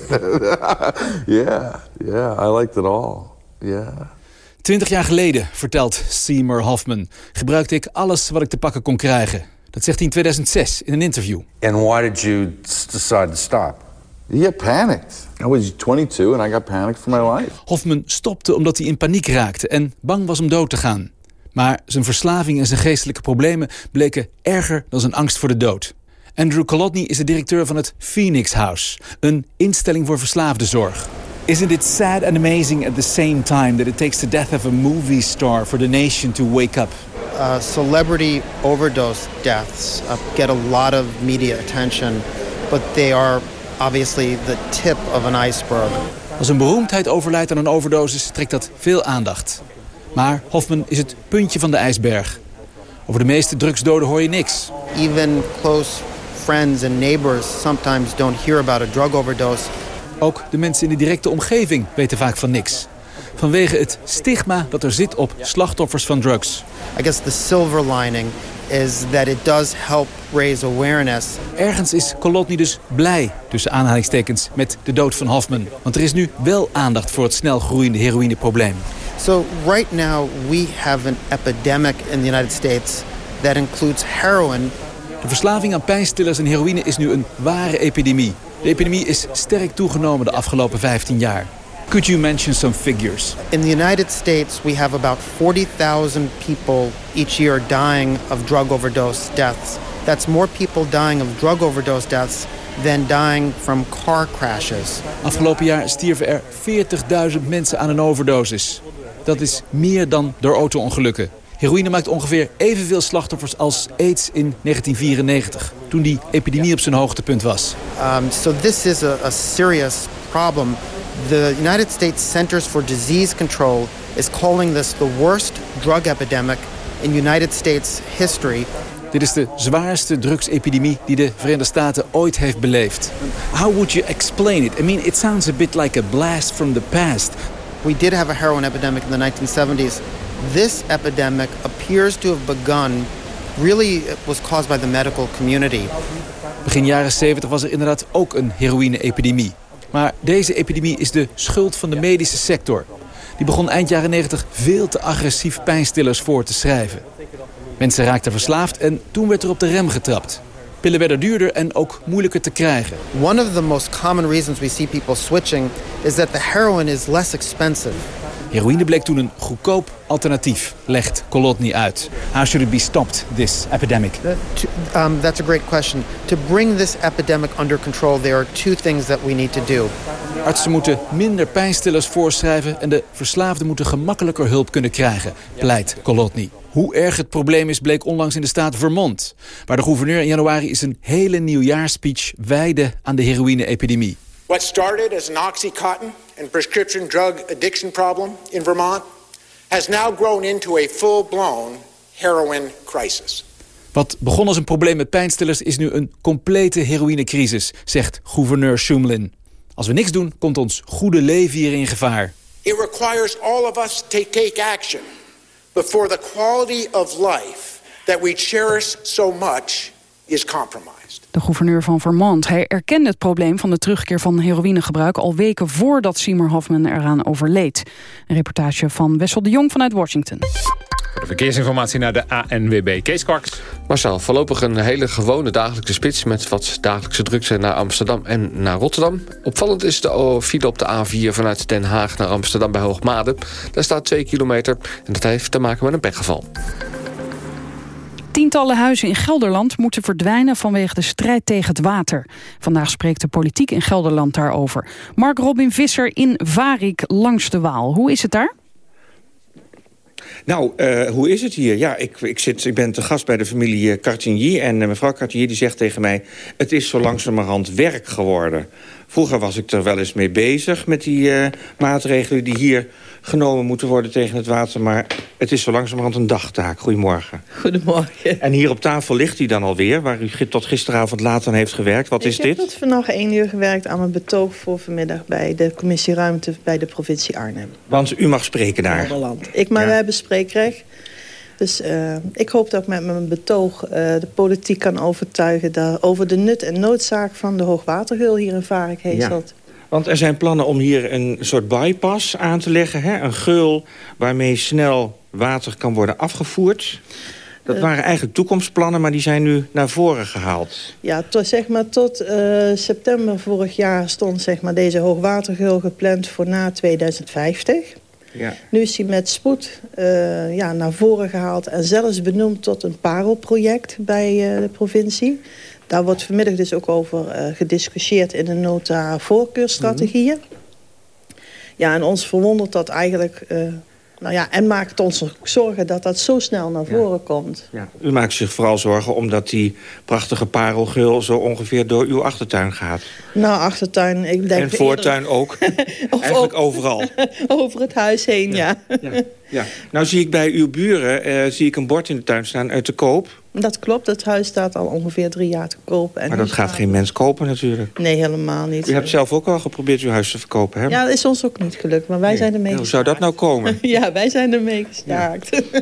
yeah, yeah, I liked it all. Ja. Twintig jaar geleden, vertelt Seymour Hoffman... gebruikte ik alles wat ik te pakken kon krijgen. Dat zegt hij in 2006 in een interview. And why did you decide to stop? You get panicked. I was 22 and I got panicked for my life. Hoffman stopte omdat hij in paniek raakte en bang was om dood te gaan. Maar zijn verslaving en zijn geestelijke problemen bleken erger dan zijn angst voor de dood. Andrew Kolodny is de directeur van het Phoenix House, een instelling voor verslaafdenzorg. Isn't it sad and amazing at the same time that it takes the death of a movie star for the nation to wake up? Uh, celebrity overdose deaths uh, get a lot of media attention, but they are obviously the tip of an iceberg. Als een beroemdheid overlijdt aan een overdosis, trekt dat veel aandacht. Maar Hoffman is het puntje van de ijsberg. Over de meeste drugsdoden hoor je niks. Even close friends and neighbors sometimes don't hear about a drug overdose ook de mensen in de directe omgeving weten vaak van niks. Vanwege het stigma dat er zit op slachtoffers van drugs. I guess the silver lining is that it does help raise awareness. Ergens is Kolotny dus blij, tussen aanhalingstekens, met de dood van Hoffman. Want er is nu wel aandacht voor het snel groeiende heroïneprobleem. So right now we have an epidemic in the United States that includes heroin. De verslaving aan pijnstillers en heroïne is nu een ware epidemie. De epidemie is sterk toegenomen de afgelopen 15 jaar. Could you mention some figures? In the United States, we have about 40,000 people each year dying of drug overdose deaths. That's more people dying of drug overdose deaths than dying from car crashes. Afgelopen jaar stierven er 40.000 mensen aan een overdosis. Dat is meer dan door auto-ongelukken. Heroïne maakt ongeveer evenveel slachtoffers als AIDS in 1994, toen die epidemie op zijn hoogtepunt was. Um, so this is a, a serious problem. The United States Centers for Disease Control is calling this the worst drug epidemic in United States history. Dit is de zwaarste drugsepidemie die de Verenigde Staten ooit heeft beleefd. How would you explain it? I mean, it sounds a bit like a blast from the past. We did have a heroin epidemic in the 1970s. This epidemic appears to have begun really was caused by the medical community. Begin jaren 70 was er inderdaad ook een heroïne-epidemie. Maar deze epidemie is de schuld van de medische sector. Die begon eind jaren 90 veel te agressief pijnstillers voor te schrijven. Mensen raakten verslaafd en toen werd er op de rem getrapt. Pillen werden duurder en ook moeilijker te krijgen. One of the most common reasons we see people switching is that the heroin is less expensive. Heroïne bleek toen een goedkoop alternatief, legt Kolotny uit. How should it be stopped, this epidemic? Um, that's a great question. To bring this epidemic under control, there are two things that we need to do. Artsen moeten minder pijnstillers voorschrijven... en de verslaafden moeten gemakkelijker hulp kunnen krijgen, pleit Kolotny. Hoe erg het probleem is bleek onlangs in de staat Vermont... waar de gouverneur in januari is een hele nieuwjaarspeech wijde aan de heroïne-epidemie. What started as an Oxycontin and prescription drug addiction problem in Vermont... has now grown into a full-blown heroin crisis. Wat begon als een probleem met pijnstillers is nu een complete heroïnecrisis, zegt gouverneur Shumlin. Als we niks doen, komt ons goede leven hier in gevaar. It requires all of us to take action before the quality of life that we cherish so much is compromised. De gouverneur van Vermont. Hij erkende het probleem van de terugkeer van heroïnegebruik... al weken voordat Seymour Hoffman eraan overleed. Een reportage van Wessel de Jong vanuit Washington. De verkeersinformatie naar de ANWB. Kees Kwaks. Marcel, voorlopig een hele gewone dagelijkse spits... met wat dagelijkse drukte naar Amsterdam en naar Rotterdam. Opvallend is de file op de A4 vanuit Den Haag naar Amsterdam bij Hoogmade. Daar staat 2 kilometer en dat heeft te maken met een pechgeval. Tientallen huizen in Gelderland moeten verdwijnen vanwege de strijd tegen het water. Vandaag spreekt de politiek in Gelderland daarover. Mark Robin Visser in Varik langs de Waal. Hoe is het daar? Nou, uh, hoe is het hier? Ja, ik, ik, zit, ik ben te gast bij de familie Cartigny. En uh, mevrouw Cartigny die zegt tegen mij... het is zo langzamerhand werk geworden. Vroeger was ik er wel eens mee bezig met die uh, maatregelen... die hier genomen moeten worden tegen het water. Maar het is zo langzamerhand een dagtaak. Goedemorgen. Goedemorgen. En hier op tafel ligt hij dan alweer, waar u tot gisteravond laat aan heeft gewerkt. Wat ik is dit? Ik heb tot vannacht één uur gewerkt aan mijn betoog voor vanmiddag... bij de commissie Ruimte bij de provincie Arnhem. Want u mag spreken daar? Ik, maar ja. wij hebben spreekrecht. Dus uh, ik hoop dat ik met mijn betoog uh, de politiek kan overtuigen... Daar, over de nut en noodzaak van de hoogwatergeul hier in Varik-Heesselt. Ja. Want er zijn plannen om hier een soort bypass aan te leggen. Hè? Een geul waarmee snel water kan worden afgevoerd. Dat waren eigenlijk toekomstplannen, maar die zijn nu naar voren gehaald. Ja, tot, zeg maar, tot uh, september vorig jaar stond zeg maar, deze hoogwatergeul gepland voor na 2050. Ja. Nu is hij met spoed uh, ja, naar voren gehaald en zelfs benoemd tot een parelproject bij uh, de provincie. Daar wordt vanmiddag dus ook over uh, gediscussieerd in de nota voorkeurstrategieën. Mm -hmm. Ja, en ons verwondert dat eigenlijk... Nou ja, en maakt ons zorgen dat dat zo snel naar voren ja. komt. Ja. U maakt zich vooral zorgen omdat die prachtige parelgul... zo ongeveer door uw achtertuin gaat. Nou, achtertuin, ik denk... En voortuin eerder... ook. Eigenlijk ook overal. Over het huis heen, ja. ja. Ja. Nou zie ik bij uw buren uh, zie ik een bord in de tuin staan uit te koop. Dat klopt, het huis staat al ongeveer drie jaar te koop. En maar dat gaat geen mens kopen natuurlijk. Nee, helemaal niet. U hebt zelf ook al geprobeerd uw huis te verkopen, hè? Ja, dat is ons ook niet gelukt, maar wij nee. zijn ermee Hoe zou dat nou komen? ja, wij zijn ermee gestaakt. Ja.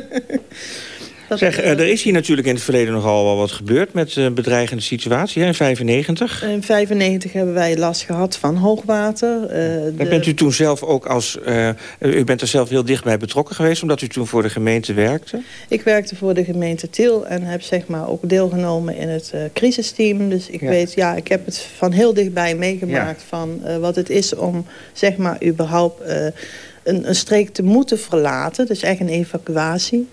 Zeg, uh, er is hier natuurlijk in het verleden nogal wel wat gebeurd... met een uh, bedreigende situatie, in 95. In 95 hebben wij last gehad van hoogwater. Uh, de... Bent u toen zelf ook als... u bent er zelf heel dichtbij betrokken geweest... omdat u toen voor de gemeente werkte? Ik werkte voor de gemeente Tiel... en heb zeg maar ook deelgenomen in het crisisteam. Dus ik ja. weet, ja, ik heb het van heel dichtbij meegemaakt... Ja. van wat het is om, zeg maar, überhaupt... Een, een streek te moeten verlaten, dus echt een evacuatie.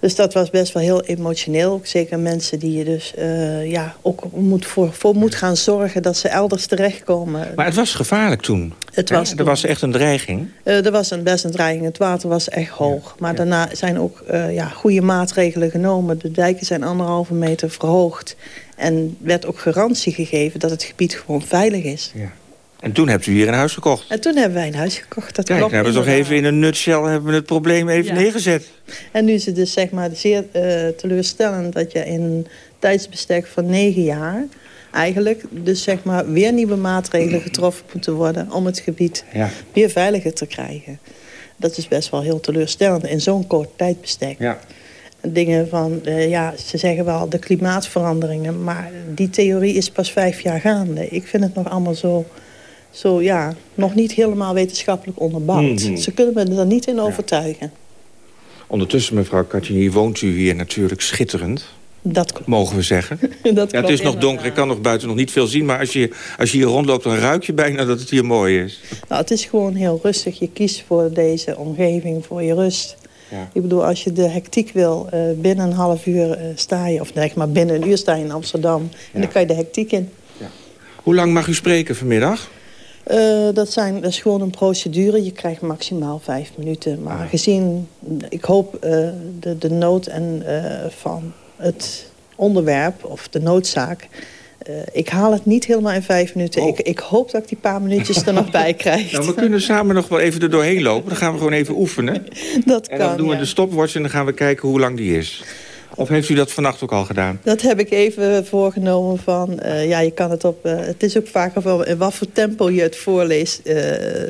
Dus dat was best wel heel emotioneel. Ook zeker mensen die je dus uh, ja, ook moet voor, voor moet gaan zorgen dat ze elders terechtkomen. Maar het was gevaarlijk toen. Het was er was echt een dreiging. Uh, er was een, best een dreiging. Het water was echt hoog. Maar ja. daarna zijn ook uh, ja, goede maatregelen genomen. De dijken zijn anderhalve meter verhoogd. En werd ook garantie gegeven dat het gebied gewoon veilig is. Ja. En toen hebt u hier een huis gekocht. En toen hebben wij een huis gekocht, dat Kijk, klopt. hebben we toch even in een nutshell hebben we het probleem even ja. neergezet. En nu is het dus zeg maar zeer uh, teleurstellend dat je in een tijdsbestek van negen jaar... eigenlijk dus zeg maar weer nieuwe maatregelen getroffen moeten worden... om het gebied ja. weer veiliger te krijgen. Dat is best wel heel teleurstellend in zo'n kort tijdbestek. Ja. Dingen van, uh, ja, ze zeggen wel de klimaatveranderingen... maar die theorie is pas vijf jaar gaande. Ik vind het nog allemaal zo zo ja, nog niet helemaal wetenschappelijk onderbouwd. Mm -hmm. Ze kunnen me er niet in overtuigen. Ondertussen, mevrouw Katjini, woont u hier natuurlijk schitterend. Dat klopt. Mogen we zeggen. dat ja, het is nog donker, ik kan nog buiten nog niet veel zien... maar als je, als je hier rondloopt, dan ruik je bijna dat het hier mooi is. Nou, het is gewoon heel rustig. Je kiest voor deze omgeving, voor je rust. Ja. Ik bedoel, als je de hectiek wil, uh, binnen een half uur uh, sta je... of nee, maar binnen een uur sta je in Amsterdam. En ja. dan kan je de hectiek in. Ja. Hoe lang mag u spreken vanmiddag? Uh, dat, zijn, dat is gewoon een procedure. Je krijgt maximaal vijf minuten. Maar ah. gezien, ik hoop, uh, de, de nood en, uh, van het onderwerp of de noodzaak... ik haal het niet helemaal in vijf minuten. Oh. Ik, ik, hoop dat ik die paar minuutjes er nog bij krijg. Nou, we kunnen samen nog wel even er doorheen lopen. Dan gaan we gewoon even oefenen. Dat en kan, dan doen we de stopwatch en dan gaan we kijken hoe lang die is. Of heeft u dat vannacht ook al gedaan? Dat heb ik even voorgenomen van... Uh, ja, je kan het op... Uh, het is ook vaak wel in wat voor tempo je het voorleest. Uh,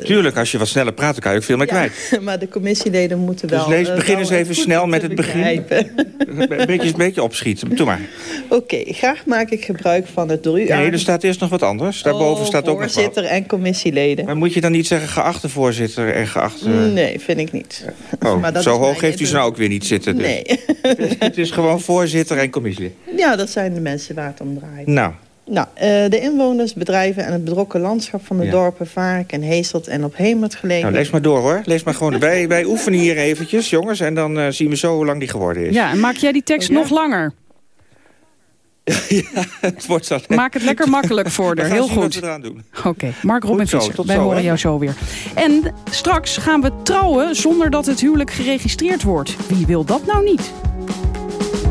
Tuurlijk, als je wat sneller praat, dan kan je ook veel meer ja, kwijt. maar de commissieleden moeten dus wel... Dus lees, begin eens even snel met het begin. een, beetje, een beetje opschieten. Doe maar. Oké, okay, graag maak ik gebruik van het door u Nee, er staat eerst nog wat anders. Daarboven oh, staat ook nog wat. voorzitter en commissieleden. Maar moet je dan niet zeggen geachte voorzitter en geachte... Nee, vind ik niet. Oh, maar dat zo hoog heeft u ze nou ook weer niet zitten. Dus. Nee. het is gewoon voorzitter en commissie. Ja, dat zijn de mensen waar het om draait. Nou. Nou, uh, de inwoners, bedrijven en het bedrokken landschap van de ja. dorpen Vaark en Heestelt en op Hemert gelegen. Nou, lees maar door hoor. Lees maar gewoon. wij, wij oefenen hier eventjes, jongens, en dan uh, zien we zo hoe lang die geworden is. Ja, en maak jij die tekst Oh, nog langer? ja, het wordt zo Maak het lekker makkelijk voor haar. Heel goed. Oké, okay. Mark Robin zo, Visser, tot wij zo, horen hè? jou zo weer. En straks gaan we trouwen zonder dat het huwelijk geregistreerd wordt. Wie wil dat nou niet? you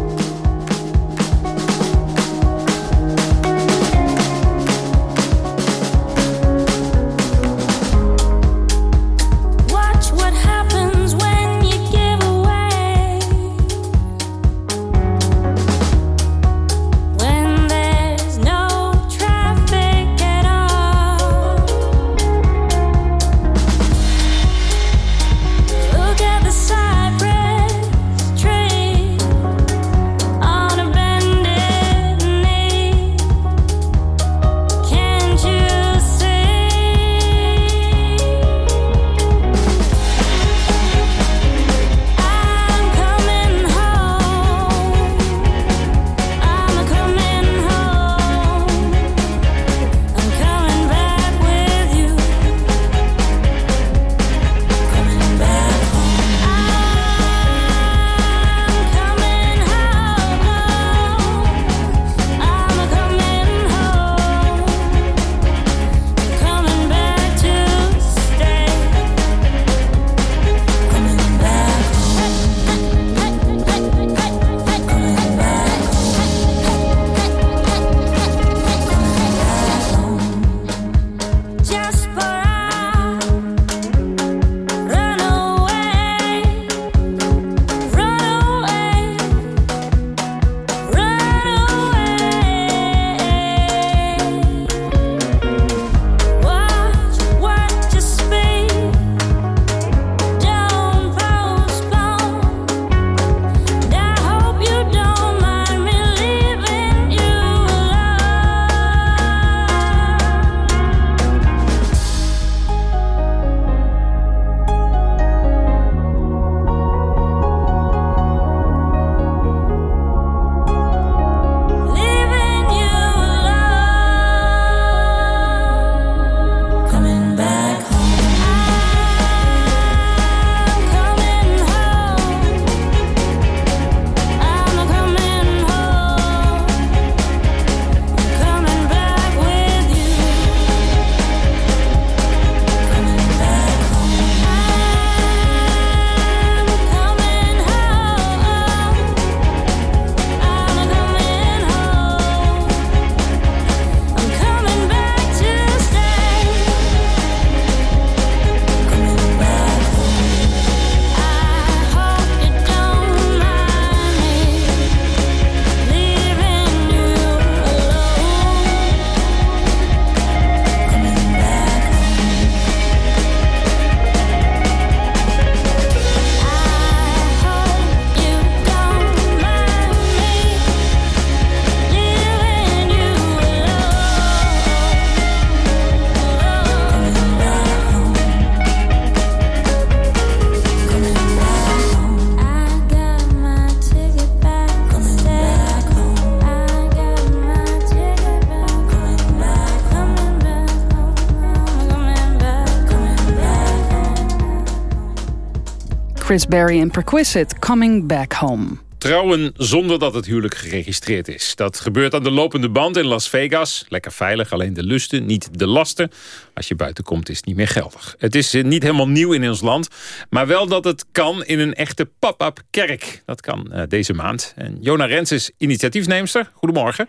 Chris Berry en Perquisite, Coming Back Home. Trouwen zonder dat het huwelijk geregistreerd is. Dat gebeurt aan de lopende band in Las Vegas. Lekker veilig, alleen de lusten, niet de lasten. Als je buiten komt is het niet meer geldig. Het is eh, niet helemaal nieuw in ons land. Maar wel dat het kan in een echte pop-up kerk. Dat kan eh, deze maand. En Jona Rens is initiatiefneemster. Goedemorgen.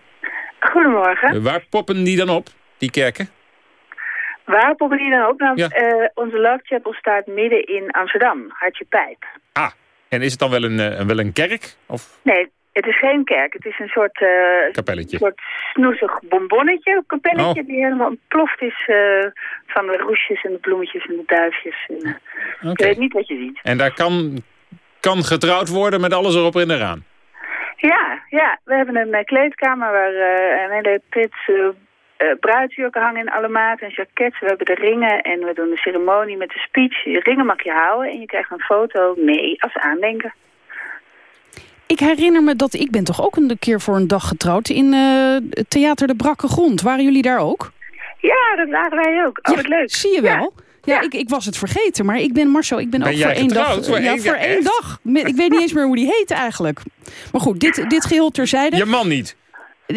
Goedemorgen. Waar poppen die dan op, die kerken? Waar die dan ook? Nou, Ja. eh, onze Love Chapel staat midden in Amsterdam, Hartje Pijp. Ah, en is het dan wel een, eh, wel een kerk? Of Nee, het is geen kerk. Het is een soort, eh, kapelletje? soort snoezig bonbonnetje, een kapelletje Oh. die helemaal ontploft is van de roesjes en de bloemetjes en de duifjes. En. Je weet niet wat je ziet. En daar kan, kan getrouwd worden met alles erop en eraan? Ja, ja, we hebben een kleedkamer waar een hele trits eh bruidsjurken hangen in alle maten en jackets. We hebben de ringen en we doen de ceremonie met de speech. Je ringen mag je houden en je krijgt een foto mee als aandenken. Ik herinner me dat ik ben toch ook een keer voor een dag getrouwd in eh, het Theater de Brakke Grond. Waren jullie daar ook? Ja, dat waren wij ook. Oh, wat leuk. Zie je wel? Ja, Ik, ik was het vergeten, maar ik ben Marcel, ik ben, Ben ook voor één dag. getrouwd? Voor ja, één- voor ja, één dag. Ik weet niet eens meer hoe die heette eigenlijk. Maar goed, dit, dit geheel terzijde. Je man niet?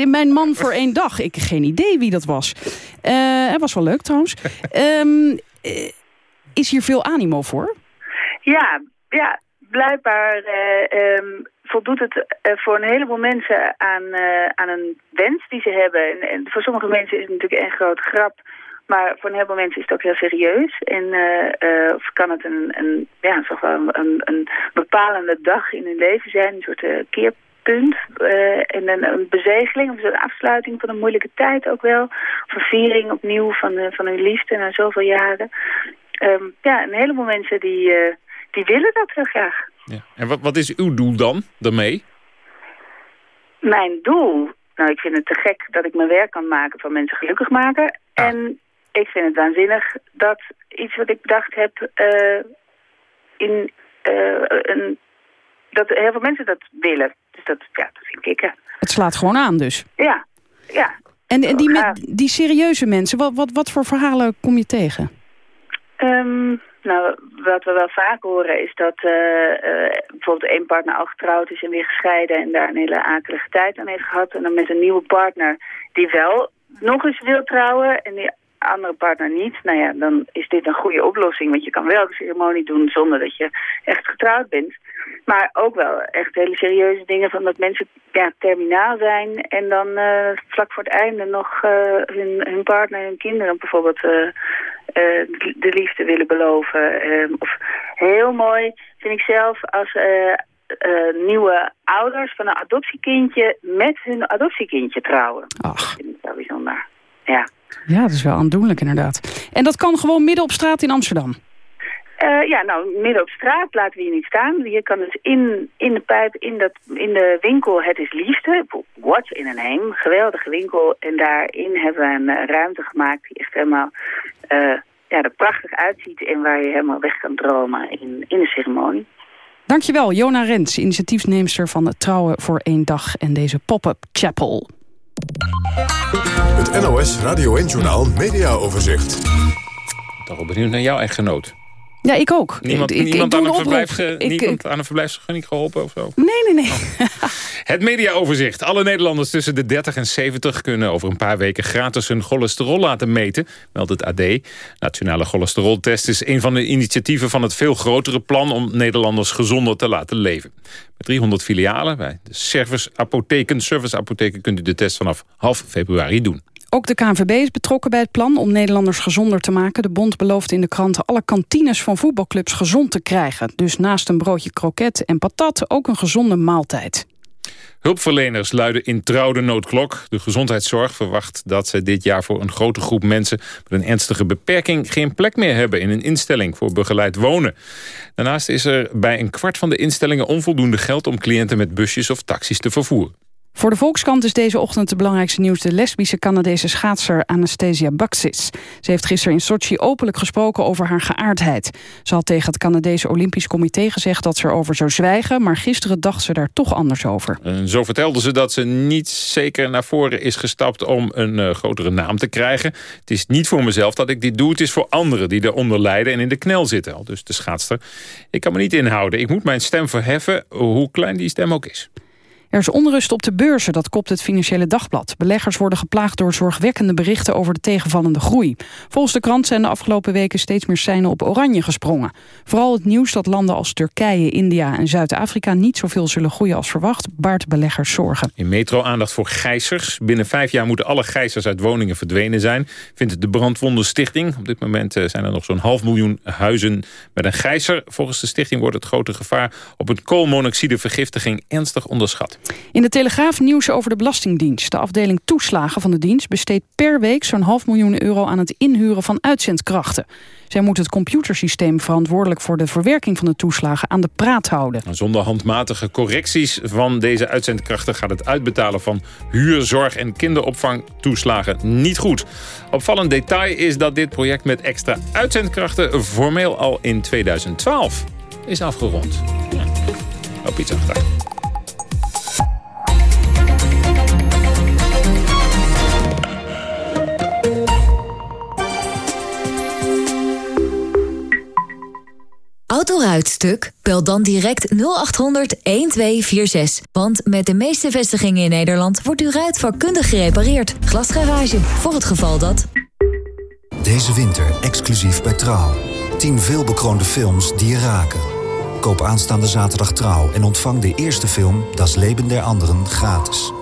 Mijn man voor één dag. Ik heb geen idee wie dat was. Eh hij was wel leuk trouwens. Ehm, eh, is hier veel animo voor? Ja, ja blijkbaar eh, ehm, voldoet het voor een heleboel mensen aan, aan een wens die ze hebben. En, voor sommige mensen is het natuurlijk een grote grap. Maar voor een heleboel mensen is het ook heel serieus. En of kan het een, een, ja, een, een, bepalende dag in hun leven zijn. Een soort eh, keerpunt. eh, en een, een bezegeling of een afsluiting van een moeilijke tijd ook wel. Of een viering opnieuw van, eh, van hun liefde na zoveel jaren. Ehm, ja, een heleboel mensen die, eh, die willen dat heel graag. Ja. En wat, wat is uw doel dan daarmee? Mijn doel, nou ik vind het te gek dat ik mijn werk kan maken van mensen gelukkig maken. En ik vind het waanzinnig dat iets wat ik bedacht heb, eh, in, eh, een, dat heel veel mensen dat willen. Dus dat, ja, dat vind ik. hè. Het slaat gewoon aan dus. Ja, ja. En, en die, met, die serieuze mensen, wat, wat, wat voor verhalen kom je tegen? Ehm, nou, wat we wel vaak horen is dat eh, eh, bijvoorbeeld één partner al getrouwd is en weer gescheiden en daar een hele akelige tijd aan heeft gehad. En dan met een nieuwe partner die wel nog eens wil trouwen en die andere partner niet. Nou ja, dan is dit een goede oplossing, want je kan wel de ceremonie doen zonder dat je echt getrouwd bent. Maar ook wel echt hele serieuze dingen van dat mensen ja, terminaal zijn en dan eh, vlak voor het einde nog eh, hun, hun partner en hun kinderen bijvoorbeeld eh, de de liefde willen beloven. Eh, of heel mooi vind ik zelf als nieuwe ouders van een adoptiekindje met hun adoptiekindje trouwen. Ach. Dat vind ik wel bijzonder. Ja. Ja, dat is wel aandoenlijk inderdaad. En dat kan gewoon midden op straat in Amsterdam. Eh, ja, nou, midden op straat laten we hier niet staan. Je kan dus in, in de pijp, in, dat, in de winkel Het is Liefde. What's in a name? Geweldige winkel. En daarin hebben we een eh, ruimte gemaakt die echt helemaal eh, ja, er prachtig uitziet. En waar je helemaal weg kan dromen in, in de ceremonie. Dankjewel, Jona Rens, initiatiefneemster van Trouwen voor één dag en deze pop-up chapel. Het NOS Radio 1-journaal Mediaoverzicht. Toch wel benieuwd naar jouw echtgenoot. Ja, ik ook. Niemand, Ik- ik aan, een Ik- niemand aan een verblijfsvergunning geholpen of zo? Nee, nee, nee. Het mediaoverzicht. Alle Nederlanders tussen de 30 en 70 kunnen over een paar weken gratis hun cholesterol laten meten, meldt het AD. Nationale cholesteroltest is een van de initiatieven van het veel grotere plan om Nederlanders gezonder te laten leven. Met 300 filialen bij de service apotheken, service apotheken kunt u de test vanaf half februari doen. Ook de KNVB is betrokken bij het plan om Nederlanders gezonder te maken. De bond belooft in de kranten alle kantines van voetbalclubs gezond te krijgen. Dus naast een broodje kroket en patat ook een gezonde maaltijd. Hulpverleners luiden in trouw de noodklok. De gezondheidszorg verwacht dat ze dit jaar voor een grote groep mensen... met een ernstige beperking geen plek meer hebben in een instelling voor begeleid wonen. Daarnaast is er bij een kwart van de instellingen onvoldoende geld... om cliënten met busjes of taxis te vervoeren. Voor de Volkskrant is deze ochtend het belangrijkste nieuws... de lesbische Canadese schaatser Anastasia Baksis. Ze heeft gisteren in Sochi openlijk gesproken over haar geaardheid. Ze had tegen het Canadese Olympisch Comité gezegd dat ze erover zou zwijgen... maar gisteren dacht ze daar toch anders over. En zo vertelde ze dat ze niet zeker naar voren is gestapt om een uh, grotere naam te krijgen. Het is niet voor mezelf dat ik dit doe, het is voor anderen die eronder lijden en in de knel zitten. Dus de schaatster. Ik kan me niet inhouden, ik moet mijn stem verheffen, hoe klein die stem ook is. Er is onrust op de beurzen, dat kopt het Financiële Dagblad. Beleggers worden geplaagd door zorgwekkende berichten over de tegenvallende groei. Volgens de krant zijn de afgelopen weken steeds meer seinen op oranje gesprongen. Vooral het nieuws dat landen als Turkije, India en Zuid-Afrika niet zoveel zullen groeien als verwacht, baart beleggers zorgen. In metro aandacht voor gijzers. Binnen vijf jaar moeten alle gijzers uit woningen verdwenen zijn, vindt de Brandwonden Stichting. Op dit moment zijn er nog zo'n half miljoen huizen met een gijzer. Volgens de stichting wordt het grote gevaar op een koolmonoxidevergiftiging ernstig onderschat. In de Telegraaf nieuws over de Belastingdienst. De afdeling toeslagen van de dienst besteedt per week zo'n half miljoen euro aan het inhuren van uitzendkrachten. Zij moet het computersysteem verantwoordelijk voor de verwerking van de toeslagen aan de praat houden. Zonder handmatige correcties van deze uitzendkrachten gaat het uitbetalen van huur, zorg en kinderopvangtoeslagen niet goed. Opvallend detail is dat dit project met extra uitzendkrachten formeel al in 2012 is afgerond. Ja, op iets achter. Autoruitstuk? Bel dan direct 0800 1246. Want met de meeste vestigingen in Nederland wordt uw ruit vakkundig gerepareerd. Glasgarage, voor het geval dat... Deze winter exclusief bij Trouw. 10 veelbekroonde films die je raken. Koop aanstaande zaterdag Trouw en ontvang de eerste film Das Leben der Anderen gratis.